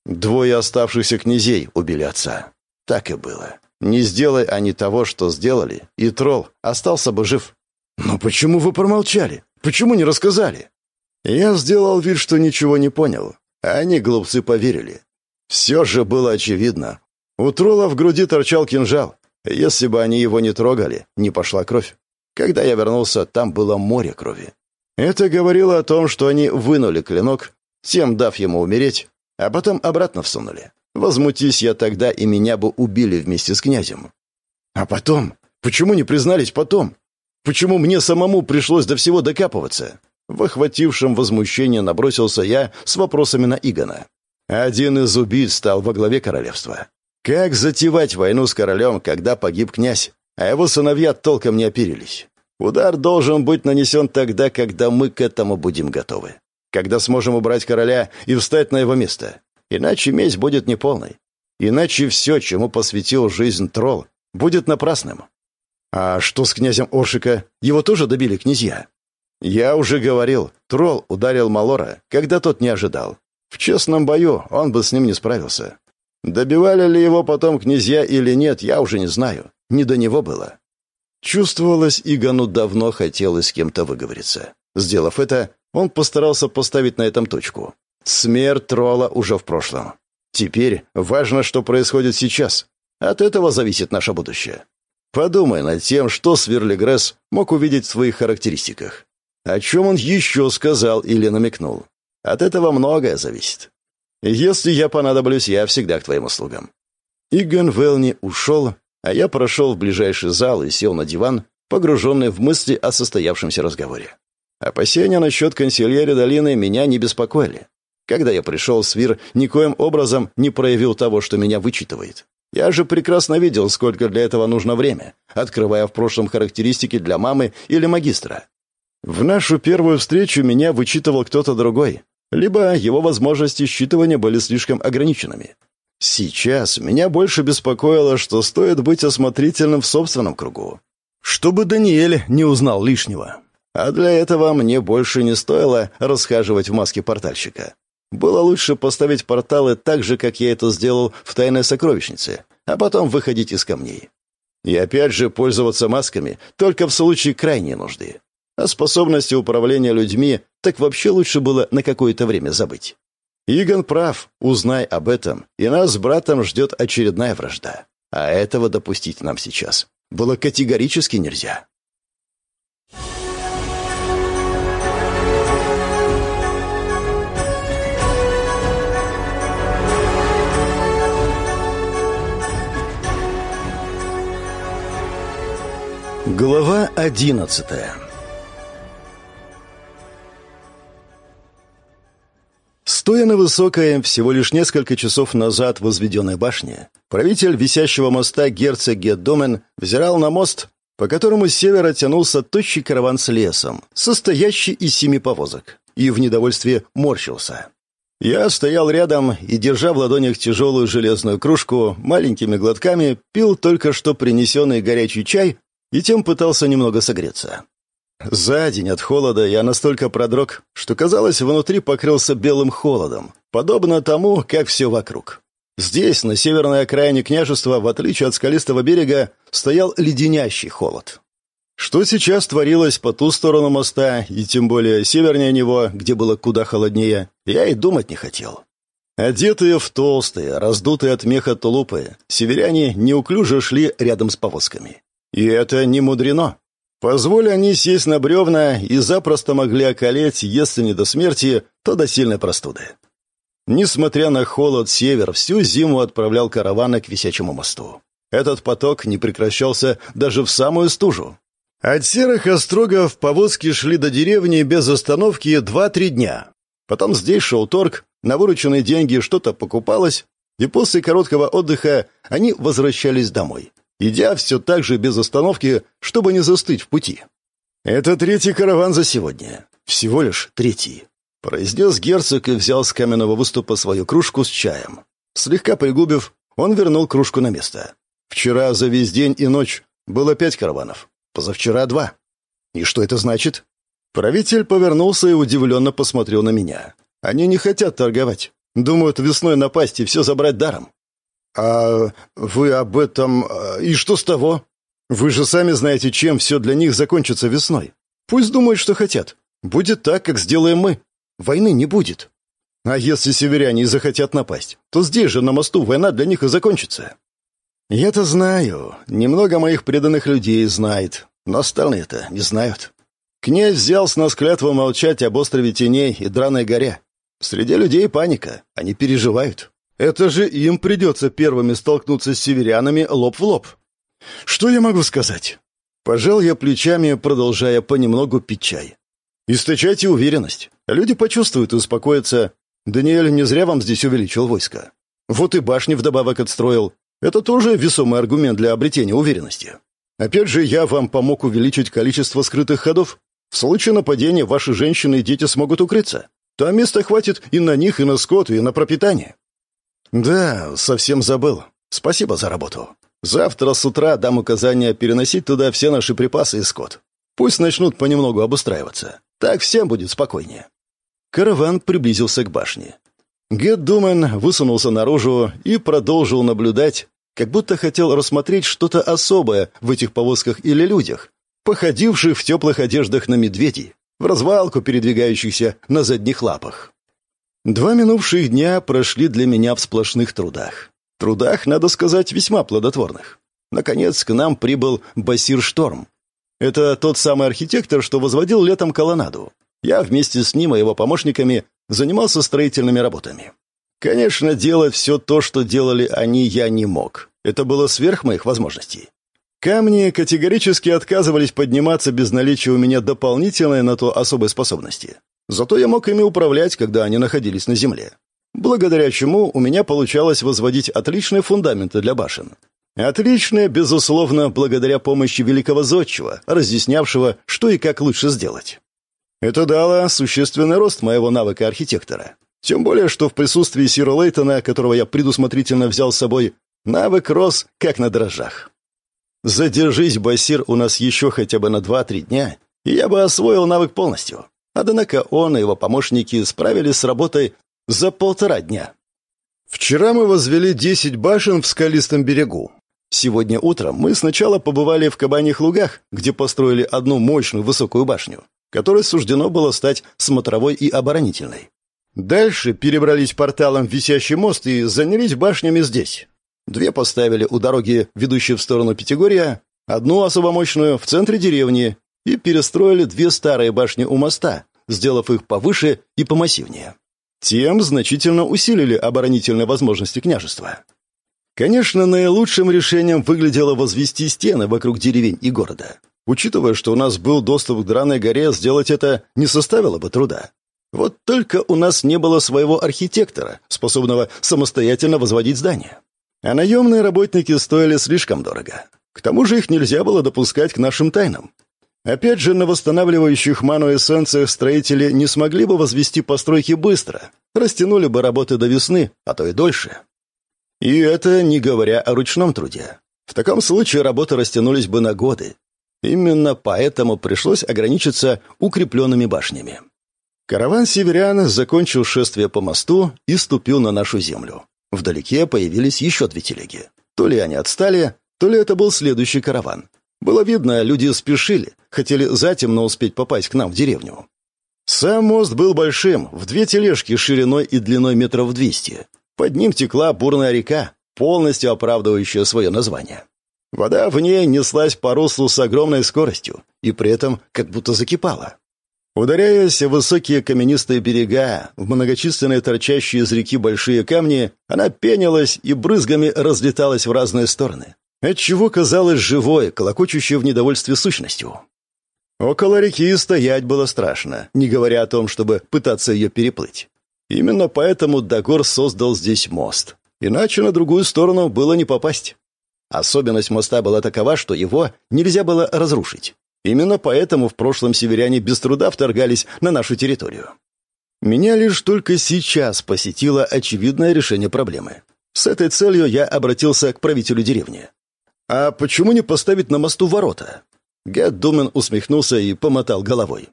Двое оставшихся князей убили отца. Так и было. Не сделай они того, что сделали, и тролл остался бы жив. Но почему вы промолчали? Почему не рассказали? Я сделал вид, что ничего не понял. Они, глупцы, поверили. Все же было очевидно. У тролла в груди торчал кинжал. Если бы они его не трогали, не пошла кровь. Когда я вернулся, там было море крови. Это говорило о том, что они вынули клинок, тем дав ему умереть, а потом обратно всунули. Возмутись я тогда, и меня бы убили вместе с князем. А потом? Почему не признались потом? Почему мне самому пришлось до всего докапываться? В охватившем возмущение набросился я с вопросами на Игона. Один из убийц стал во главе королевства. Как затевать войну с королем, когда погиб князь, а его сыновья толком не оперились? Удар должен быть нанесен тогда, когда мы к этому будем готовы. Когда сможем убрать короля и встать на его место. Иначе месть будет неполной. Иначе все, чему посвятил жизнь тролл, будет напрасным. А что с князем Оршика? Его тоже добили князья? Я уже говорил, тролл ударил Малора, когда тот не ожидал. В честном бою он бы с ним не справился. Добивали ли его потом князья или нет, я уже не знаю. Не до него было. Чувствовалось, Игану давно хотелось с кем-то выговориться. Сделав это, он постарался поставить на этом точку. Смерть тролла уже в прошлом. Теперь важно, что происходит сейчас. От этого зависит наше будущее. Подумай над тем, что Сверлигресс мог увидеть в своих характеристиках. О чем он еще сказал или намекнул. От этого многое зависит. Если я понадоблюсь, я всегда к твоим услугам». Игон Велни ушел, а я прошел в ближайший зал и сел на диван, погруженный в мысли о состоявшемся разговоре. Опасения насчет консильери долины меня не беспокоили. Когда я пришел, Свир никоим образом не проявил того, что меня вычитывает. Я же прекрасно видел, сколько для этого нужно время, открывая в прошлом характеристики для мамы или магистра. В нашу первую встречу меня вычитывал кто-то другой, либо его возможности считывания были слишком ограниченными. Сейчас меня больше беспокоило, что стоит быть осмотрительным в собственном кругу. Чтобы Даниэль не узнал лишнего. А для этого мне больше не стоило расхаживать в маске портальщика. Было лучше поставить порталы так же, как я это сделал в тайной сокровищнице, а потом выходить из камней. И опять же пользоваться масками только в случае крайней нужды. О способности управления людьми так вообще лучше было на какое-то время забыть. Игон прав, узнай об этом, и нас с братом ждет очередная вражда. А этого допустить нам сейчас было категорически нельзя. Глава одиннадцатая Стоя на высокой, всего лишь несколько часов назад возведенной башне, правитель висящего моста герцог Геддомен взирал на мост, по которому с севера тянулся тощий караван с лесом, состоящий из семи повозок, и в недовольстве морщился. Я стоял рядом и, держа в ладонях тяжелую железную кружку, маленькими глотками пил только что принесенный горячий чай и тем пытался немного согреться. За день от холода я настолько продрог, что, казалось, внутри покрылся белым холодом, подобно тому, как все вокруг. Здесь, на северной окраине княжества, в отличие от скалистого берега, стоял леденящий холод. Что сейчас творилось по ту сторону моста, и тем более севернее него, где было куда холоднее, я и думать не хотел. Одетые в толстые, раздутые от меха тулупы, северяне неуклюже шли рядом с повозками. И это не мудрено. Позволь они сесть на бревна и запросто могли околеть, если не до смерти, то до сильной простуды. Несмотря на холод, север всю зиму отправлял караваны к висячему мосту. Этот поток не прекращался даже в самую стужу. От серых острогов повозки шли до деревни без остановки два-три дня. Потом здесь шел торг, на вырученные деньги что-то покупалось, и после короткого отдыха они возвращались домой идя все так же без остановки, чтобы не застыть в пути. «Это третий караван за сегодня. Всего лишь третий», — произнес герцог и взял с каменного выступа свою кружку с чаем. Слегка пригубив, он вернул кружку на место. «Вчера за весь день и ночь было пять караванов, позавчера два. И что это значит?» Правитель повернулся и удивленно посмотрел на меня. «Они не хотят торговать. Думают весной напасть и все забрать даром. «А вы об этом... Э, и что с того? Вы же сами знаете, чем все для них закончится весной. Пусть думают, что хотят. Будет так, как сделаем мы. Войны не будет. А если северяне захотят напасть, то здесь же, на мосту, война для них и закончится». «Я-то знаю. Немного моих преданных людей знает. Но остальные-то не знают. Князь взял с нас клятву молчать об острове Теней и Драной горе. Среди людей паника. Они переживают. Это же им придется первыми столкнуться с северянами лоб в лоб. Что я могу сказать? Пожал я плечами, продолжая понемногу пить чай. Источайте уверенность. Люди почувствуют и успокоятся. Даниэль не зря вам здесь увеличил войско. Вот и башни вдобавок отстроил. Это тоже весомый аргумент для обретения уверенности. Опять же, я вам помог увеличить количество скрытых ходов. В случае нападения ваши женщины и дети смогут укрыться. Там места хватит и на них, и на скот, и на пропитание. «Да, совсем забыл. Спасибо за работу. Завтра с утра дам указание переносить туда все наши припасы и скот. Пусть начнут понемногу обустраиваться. Так всем будет спокойнее». Караван приблизился к башне. Гетдумен высунулся наружу и продолжил наблюдать, как будто хотел рассмотреть что-то особое в этих повозках или людях, походивших в теплых одеждах на медведей, в развалку передвигающихся на задних лапах. Два минувших дня прошли для меня в сплошных трудах. Трудах, надо сказать, весьма плодотворных. Наконец, к нам прибыл Басир Шторм. Это тот самый архитектор, что возводил летом колоннаду. Я вместе с ним и его помощниками занимался строительными работами. Конечно, делать все то, что делали они, я не мог. Это было сверх моих возможностей. Камни категорически отказывались подниматься без наличия у меня дополнительной на то особой способности. Зато я мог ими управлять, когда они находились на земле. Благодаря чему у меня получалось возводить отличные фундаменты для башен. Отличные, безусловно, благодаря помощи великого зодчего, разъяснявшего, что и как лучше сделать. Это дало существенный рост моего навыка архитектора. Тем более, что в присутствии Сира Лейтона, которого я предусмотрительно взял с собой, навык рос как на дрожжах. Задержись, Басир, у нас еще хотя бы на два-три дня, и я бы освоил навык полностью. Однако он и его помощники справились с работой за полтора дня. Вчера мы возвели 10 башен в скалистом берегу. Сегодня утром мы сначала побывали в Кабаньих лугах, где построили одну мощную высокую башню, которой суждено было стать смотровой и оборонительной. Дальше перебрались порталом в висящий мост и занялись башнями здесь. Две поставили у дороги, ведущей в сторону Пятигорья, одну особо мощную в центре деревни и перестроили две старые башни у моста, сделав их повыше и помассивнее. Тем значительно усилили оборонительные возможности княжества. Конечно, наилучшим решением выглядело возвести стены вокруг деревень и города. Учитывая, что у нас был доступ к Драной горе, сделать это не составило бы труда. Вот только у нас не было своего архитектора, способного самостоятельно возводить здания. А наемные работники стоили слишком дорого. К тому же их нельзя было допускать к нашим тайнам. Опять же, на восстанавливающих ману эссенциях строители не смогли бы возвести постройки быстро, растянули бы работы до весны, а то и дольше. И это не говоря о ручном труде. В таком случае работы растянулись бы на годы. Именно поэтому пришлось ограничиться укрепленными башнями. Караван северян закончил шествие по мосту и ступил на нашу землю. Вдалеке появились еще две телеги. То ли они отстали, то ли это был следующий караван. Было видно, люди спешили, хотели затемно успеть попасть к нам в деревню. Сам мост был большим, в две тележки шириной и длиной метров двести. Под ним текла бурная река, полностью оправдывающая свое название. Вода в ней неслась по руслу с огромной скоростью и при этом как будто закипала. Ударяясь в высокие каменистые берега, в многочисленные торчащие из реки большие камни, она пенилась и брызгами разлеталась в разные стороны, отчего казалась живой, колокочущей в недовольстве сущностью. Около реки стоять было страшно, не говоря о том, чтобы пытаться ее переплыть. Именно поэтому Дагор создал здесь мост. Иначе на другую сторону было не попасть. Особенность моста была такова, что его нельзя было разрушить. Именно поэтому в прошлом северяне без труда вторгались на нашу территорию. Меня лишь только сейчас посетило очевидное решение проблемы. С этой целью я обратился к правителю деревни. «А почему не поставить на мосту ворота?» Гад Думен усмехнулся и помотал головой.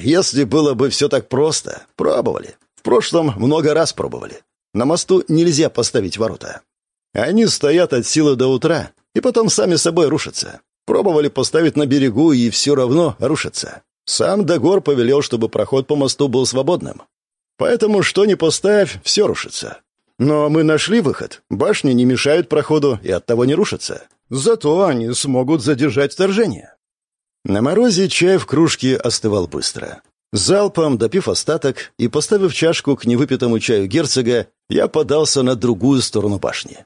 «Если было бы все так просто, пробовали. В прошлом много раз пробовали. На мосту нельзя поставить ворота. Они стоят от силы до утра, и потом сами собой рушатся. Пробовали поставить на берегу, и все равно рушатся. Сам Дагор повелел, чтобы проход по мосту был свободным. Поэтому что ни поставь, все рушится. Но мы нашли выход. Башни не мешают проходу и оттого не рушатся. Зато они смогут задержать вторжение. На морозе чай в кружке остывал быстро. Залпом, допив остаток и поставив чашку к невыпитому чаю герцога, я подался на другую сторону башни.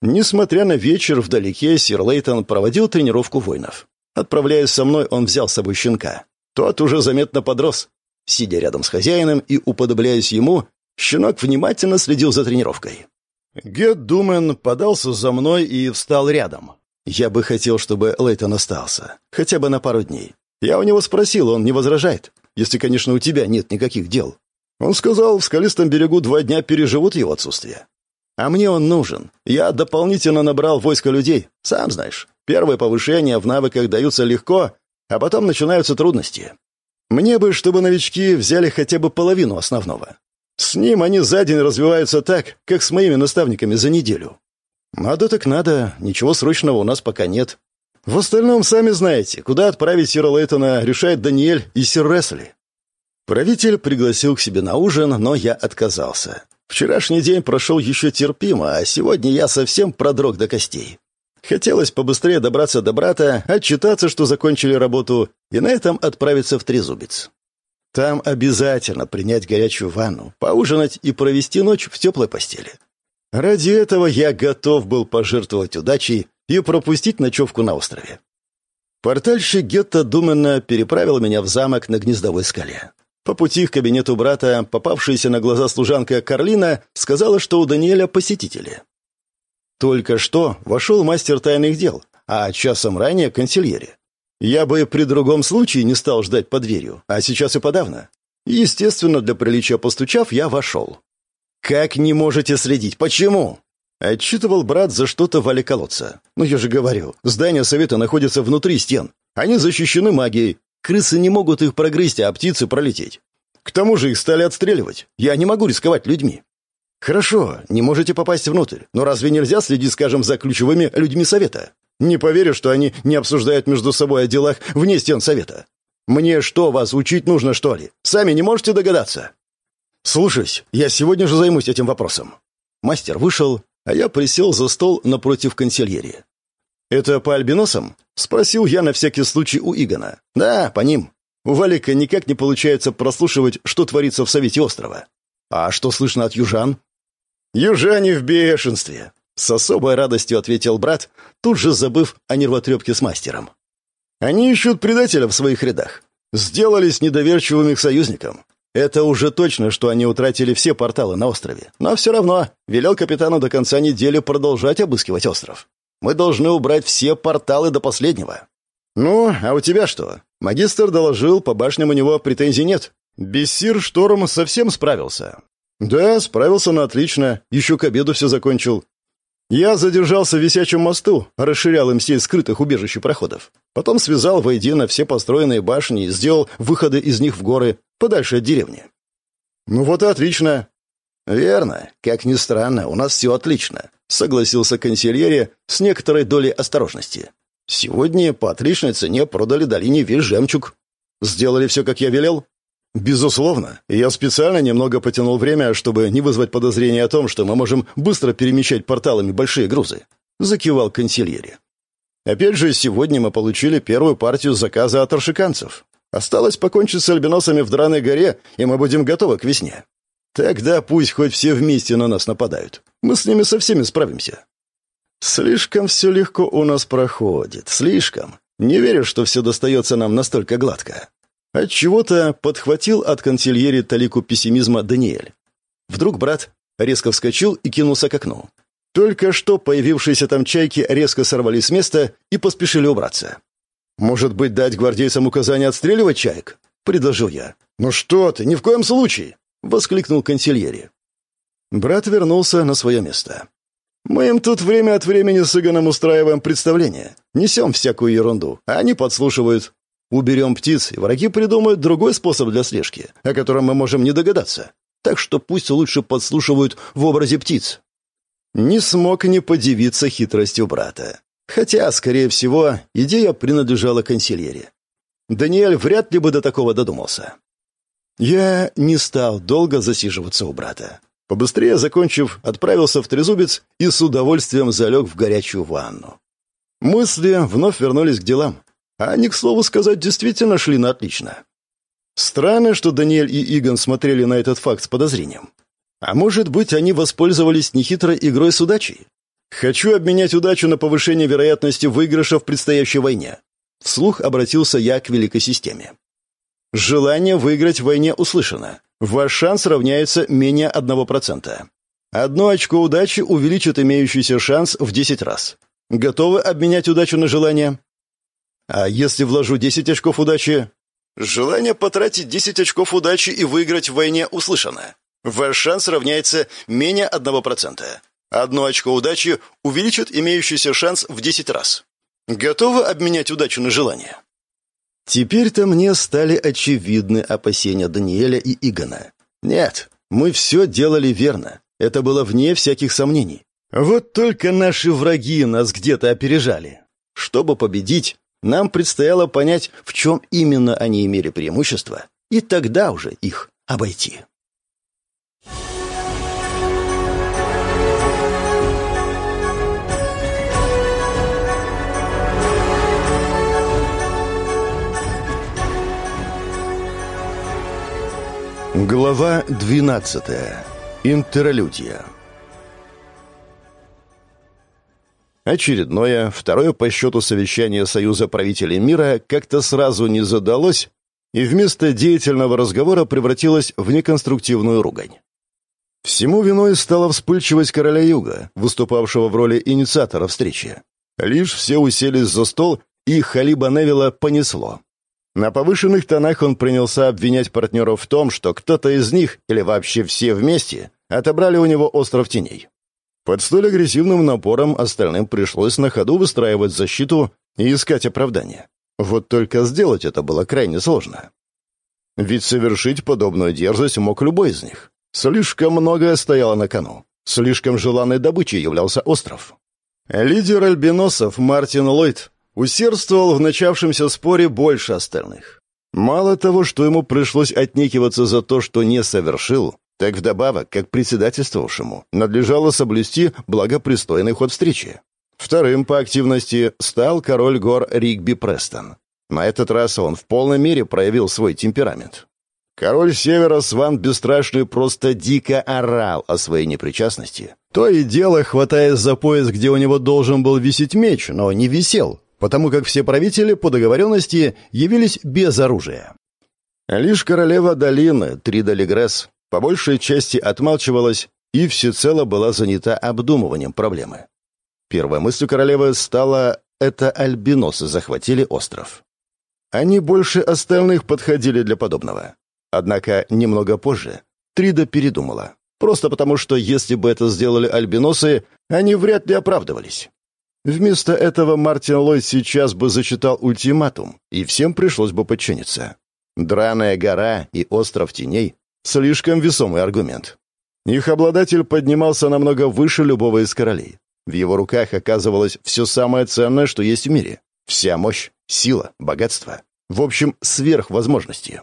Несмотря на вечер, вдалеке сир Лейтон проводил тренировку воинов. Отправляясь со мной, он взял с собой щенка. Тот уже заметно подрос. Сидя рядом с хозяином и уподобляясь ему, щенок внимательно следил за тренировкой. Гет Думен подался за мной и встал рядом. Я бы хотел, чтобы Лейтон остался. Хотя бы на пару дней. Я у него спросил, он не возражает. Если, конечно, у тебя нет никаких дел. Он сказал, в скалистом берегу два дня переживут его отсутствие. А мне он нужен. Я дополнительно набрал войско людей. Сам знаешь, первые повышения в навыках даются легко, а потом начинаются трудности. Мне бы, чтобы новички взяли хотя бы половину основного. С ним они за день развиваются так, как с моими наставниками за неделю. Надо так надо, ничего срочного у нас пока нет. В остальном, сами знаете, куда отправить Сира Лейтона, решает Даниэль и Сир Ресли. Правитель пригласил к себе на ужин, но я отказался. Вчерашний день прошел еще терпимо, а сегодня я совсем продрог до костей. Хотелось побыстрее добраться до брата, отчитаться, что закончили работу, и на этом отправиться в Трезубец. Там обязательно принять горячую ванну, поужинать и провести ночь в теплой постели. Ради этого я готов был пожертвовать удачей и пропустить ночевку на острове. Портальщик Гетто думанно переправил меня в замок на гнездовой скале. По пути к кабинету брата, попавшаяся на глаза служанка Карлина сказала, что у Даниэля посетители. Только что вошел мастер тайных дел, а часом ранее консильери. Я бы при другом случае не стал ждать под дверью, а сейчас и подавно. Естественно, для приличия постучав, я вошел. «Как не можете следить? Почему?» Отчитывал брат за что-то в колодца. «Ну, я же говорю, здание совета находится внутри стен. Они защищены магией. Крысы не могут их прогрызть, а птицы пролететь. К тому же их стали отстреливать. Я не могу рисковать людьми. Хорошо, не можете попасть внутрь, но разве нельзя следить, скажем, за ключевыми людьми совета? Не поверю, что они не обсуждают между собой о делах вне стен совета. Мне что, вас учить нужно, что ли? Сами не можете догадаться? Слушаюсь, я сегодня же займусь этим вопросом. Мастер вышел, а я присел за стол напротив консильерии. «Это по альбиносам?» — спросил я на всякий случай у Игона. «Да, по ним. У Валика никак не получается прослушивать, что творится в Совете острова. А что слышно от южан?» «Южане в бешенстве!» — с особой радостью ответил брат, тут же забыв о нервотрепке с мастером. «Они ищут предателя в своих рядах. Сделались недоверчивым их союзником. Это уже точно, что они утратили все порталы на острове. Но все равно велел капитану до конца недели продолжать обыскивать остров. Мы должны убрать все порталы до последнего. Ну, а у тебя что? Магистр доложил, по башням у него претензий нет. Бессир Шторм совсем справился. Да, справился на отлично. Еще к обеду все закончил. Я задержался в висячем мосту, расширял им сеть скрытых убежищ и проходов. Потом связал воедино все построенные башни и сделал выходы из них в горы, подальше от деревни. Ну вот и отлично. Верно. Как ни странно, у нас все отлично, согласился консильерия с некоторой долей осторожности. Сегодня по отличной цене продали долине весь жемчуг. Сделали все, как я велел? «Безусловно. Я специально немного потянул время, чтобы не вызвать подозрения о том, что мы можем быстро перемещать порталами большие грузы», — закивал консильери. «Опять же, сегодня мы получили первую партию заказа от аршиканцев. Осталось покончить с альбиносами в Драной горе, и мы будем готовы к весне. Тогда пусть хоть все вместе на нас нападают. Мы с ними со всеми справимся». «Слишком все легко у нас проходит. Слишком. Не верю, что все достается нам настолько гладко». Отчего-то подхватил от консильери талику пессимизма Даниэль. Вдруг брат резко вскочил и кинулся к окну. Только что появившиеся там чайки резко сорвались с места и поспешили убраться. «Может быть, дать гвардейцам указание отстреливать чаек?» — предложил я. «Ну что ты, ни в коем случае!» — воскликнул консильери. Брат вернулся на свое место. «Мы им тут время от времени с Игоном устраиваем представление. Несем всякую ерунду, а они подслушивают. Уберем птиц, и враги придумают другой способ для слежки, о котором мы можем не догадаться. Так что пусть лучше подслушивают в образе птиц». Не смог не подивиться хитростью брата. Хотя, скорее всего, идея принадлежала консильере. Даниэль вряд ли бы до такого додумался. Я не стал долго засиживаться у брата. Побыстрее закончив, отправился в Трезубец и с удовольствием залег в горячую ванну. Мысли вновь вернулись к делам. А они, к слову сказать, действительно шли на отлично. Странно, что Даниэль и Игон смотрели на этот факт с подозрением. А может быть, они воспользовались нехитрой игрой с удачей? Хочу обменять удачу на повышение вероятности выигрыша в предстоящей войне. Вслух обратился я к великой системе. Желание выиграть в войне услышано. Ваш шанс равняется менее 1%. Одно очко удачи увеличит имеющийся шанс в 10 раз. Готовы обменять удачу на желание? А если вложу 10 очков удачи? Желание потратить 10 очков удачи и выиграть в войне услышано. Ваш шанс равняется менее 1%. Одно очко удачи увеличит имеющийся шанс в 10 раз. Готовы обменять удачу на желание? Теперь-то мне стали очевидны опасения Даниэля и Игона. Нет, мы все делали верно. Это было вне всяких сомнений. Вот только наши враги нас где-то опережали. Чтобы победить, нам предстояло понять, в чем именно они имели преимущество, и тогда уже их обойти. Глава 12. Интерлюдия. Очередное, второе по счету совещание Союза правителей мира как-то сразу не задалось, и вместо деятельного разговора превратилось в неконструктивную ругань. Всему виной стала вспыльчивость короля Юга, выступавшего в роли инициатора встречи. Лишь все уселись за стол, и Халиба Невилла понесло. На повышенных тонах он принялся обвинять партнеров в том, что кто-то из них, или вообще все вместе, отобрали у него остров теней. Под столь агрессивным напором остальным пришлось на ходу выстраивать защиту и искать оправдания. Вот только сделать это было крайне сложно. Ведь совершить подобную дерзость мог любой из них. Слишком многое стояло на кону. Слишком желанной добычей являлся остров. Лидер альбиносов Мартин Ллойд усердствовал в начавшемся споре больше остальных. Мало того, что ему пришлось отнекиваться за то, что не совершил, так вдобавок, как председательствовавшему, надлежало соблюсти благопристойный ход встречи. Вторым по активности стал король гор Ригби Престон. На этот раз он в полной мере проявил свой темперамент. Король Севера Сван Бесстрашный просто дико орал о своей непричастности. То и дело, хватаясь за пояс, где у него должен был висеть меч, но не висел, потому как все правители по договоренности явились без оружия. Лишь королева долины, Трида Легресс, по большей части отмалчивалась и всецело была занята обдумыванием проблемы. Первой мыслью королевы стало «это альбиносы захватили остров». Они больше остальных подходили для подобного. Однако немного позже Трида передумала. Просто потому, что если бы это сделали альбиносы, они вряд ли оправдывались. Вместо этого Мартин Ллойд сейчас бы зачитал ультиматум, и всем пришлось бы подчиниться. Драная гора и остров теней — слишком весомый аргумент. Их обладатель поднимался намного выше любого из королей. В его руках оказывалось все самое ценное, что есть в мире. Вся мощь, сила, богатство. В общем, сверхвозможности.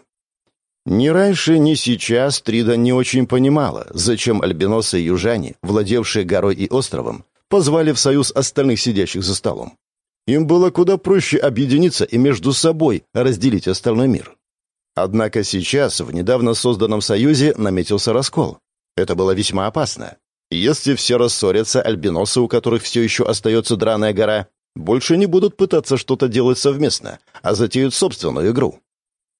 Ни раньше, ни сейчас Трида не очень понимала, зачем альбиносы и южане, владевшие горой и островом, позвали в союз остальных сидящих за столом. Им было куда проще объединиться и между собой разделить остальной мир. Однако сейчас в недавно созданном союзе наметился раскол. Это было весьма опасно. Если все рассорятся, альбиносы, у которых все еще остается драная гора, больше не будут пытаться что-то делать совместно, а затеют собственную игру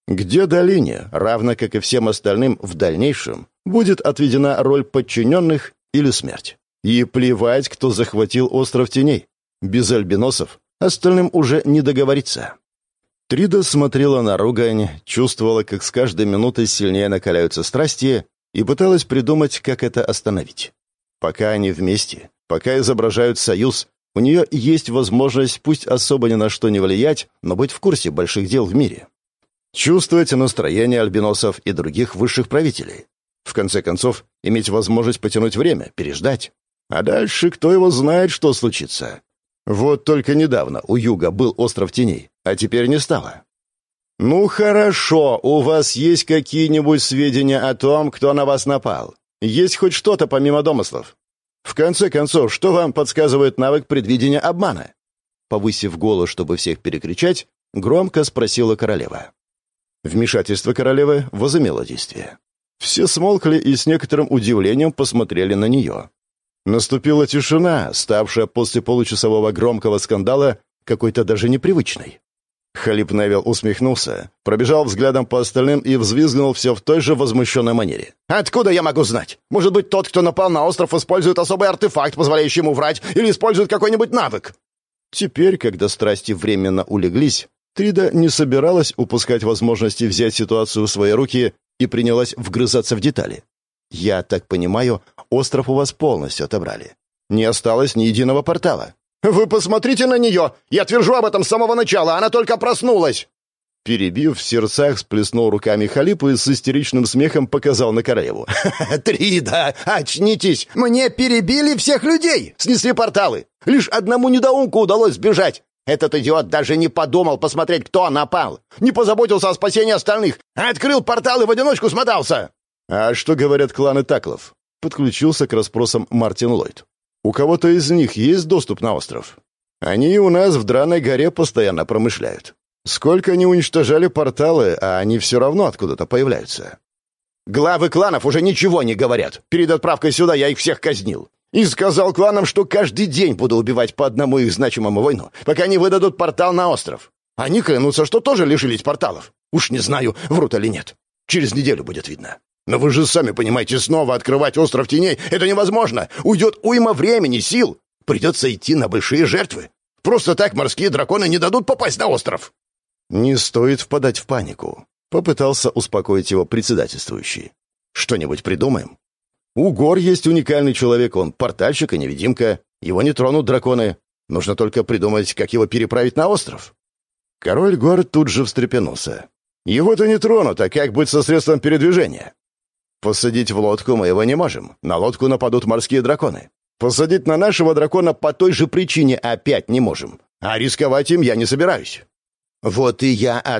где долине, равно как и всем остальным в дальнейшем, будет отведена роль подчиненных или смерть. И плевать, кто захватил остров теней. Без альбиносов остальным уже не договориться. Трида смотрела на ругань, чувствовала, как с каждой минутой сильнее накаляются страсти, и пыталась придумать, как это остановить. Пока они вместе, пока изображают союз, у нее есть возможность, пусть особо ни на что не влиять, но быть в курсе больших дел в мире. Чувствовать настроение альбиносов и других высших правителей. В конце концов, иметь возможность потянуть время, переждать. А дальше кто его знает, что случится. Вот только недавно у юга был остров теней, а теперь не стало. «Ну хорошо, у вас есть какие-нибудь сведения о том, кто на вас напал? Есть хоть что-то помимо домыслов? В конце концов, что вам подсказывает навык предвидения обмана?» Повысив голос, чтобы всех перекричать, громко спросила королева. Вмешательство королевы возымело действие. Все смолкли и с некоторым удивлением посмотрели на нее. Наступила тишина, ставшая после получасового громкого скандала какой-то даже непривычной. Халип Невилл усмехнулся, пробежал взглядом по остальным и взвизгнул все в той же возмущенной манере. «Откуда я могу знать? Может быть, тот, кто напал на остров, использует особый артефакт, позволяющий ему врать, или использует какой-нибудь навык?» Теперь, когда страсти временно улеглись, Трида не собиралась упускать возможности взять ситуацию в свои руки и принялась вгрызаться в детали. «Я так понимаю, остров у вас полностью отобрали. Не осталось ни единого портала». «Вы посмотрите на нее! Я твержу об этом с самого начала, она только проснулась!» Перебив, в сердцах сплеснул руками Халип и с истеричным смехом показал на Караеву. «Трида, очнитесь! Мне перебили всех людей! Снесли порталы! Лишь одному недоумку удалось сбежать! Этот идиот даже не подумал посмотреть, кто напал. Не позаботился о спасении остальных. Открыл портал и в одиночку смотался. А что говорят кланы Таклов? Подключился к расспросам Мартин Ллойд. У кого-то из них есть доступ на остров? Они у нас в Драной горе постоянно промышляют. Сколько они уничтожали порталы, а они все равно откуда-то появляются. Главы кланов уже ничего не говорят. Перед отправкой сюда я их всех казнил. И сказал кланам, что каждый день буду убивать по одному их значимому войну, пока не выдадут портал на остров. Они клянутся, что тоже лишились порталов. Уж не знаю, врут или нет. Через неделю будет видно. Но вы же сами понимаете, снова открывать остров теней — это невозможно. Уйдет уйма времени, сил. Придется идти на большие жертвы. Просто так морские драконы не дадут попасть на остров. Не стоит впадать в панику. Попытался успокоить его председательствующий. Что-нибудь придумаем? У гор есть уникальный человек, он портальщик и невидимка. Его не тронут драконы. Нужно только придумать, как его переправить на остров. Король гор тут же встрепенулся. «Его-то не тронут, а как быть со средством передвижения?» «Посадить в лодку мы его не можем. На лодку нападут морские драконы. Посадить на нашего дракона по той же причине опять не можем. А рисковать им я не собираюсь». «Вот и я о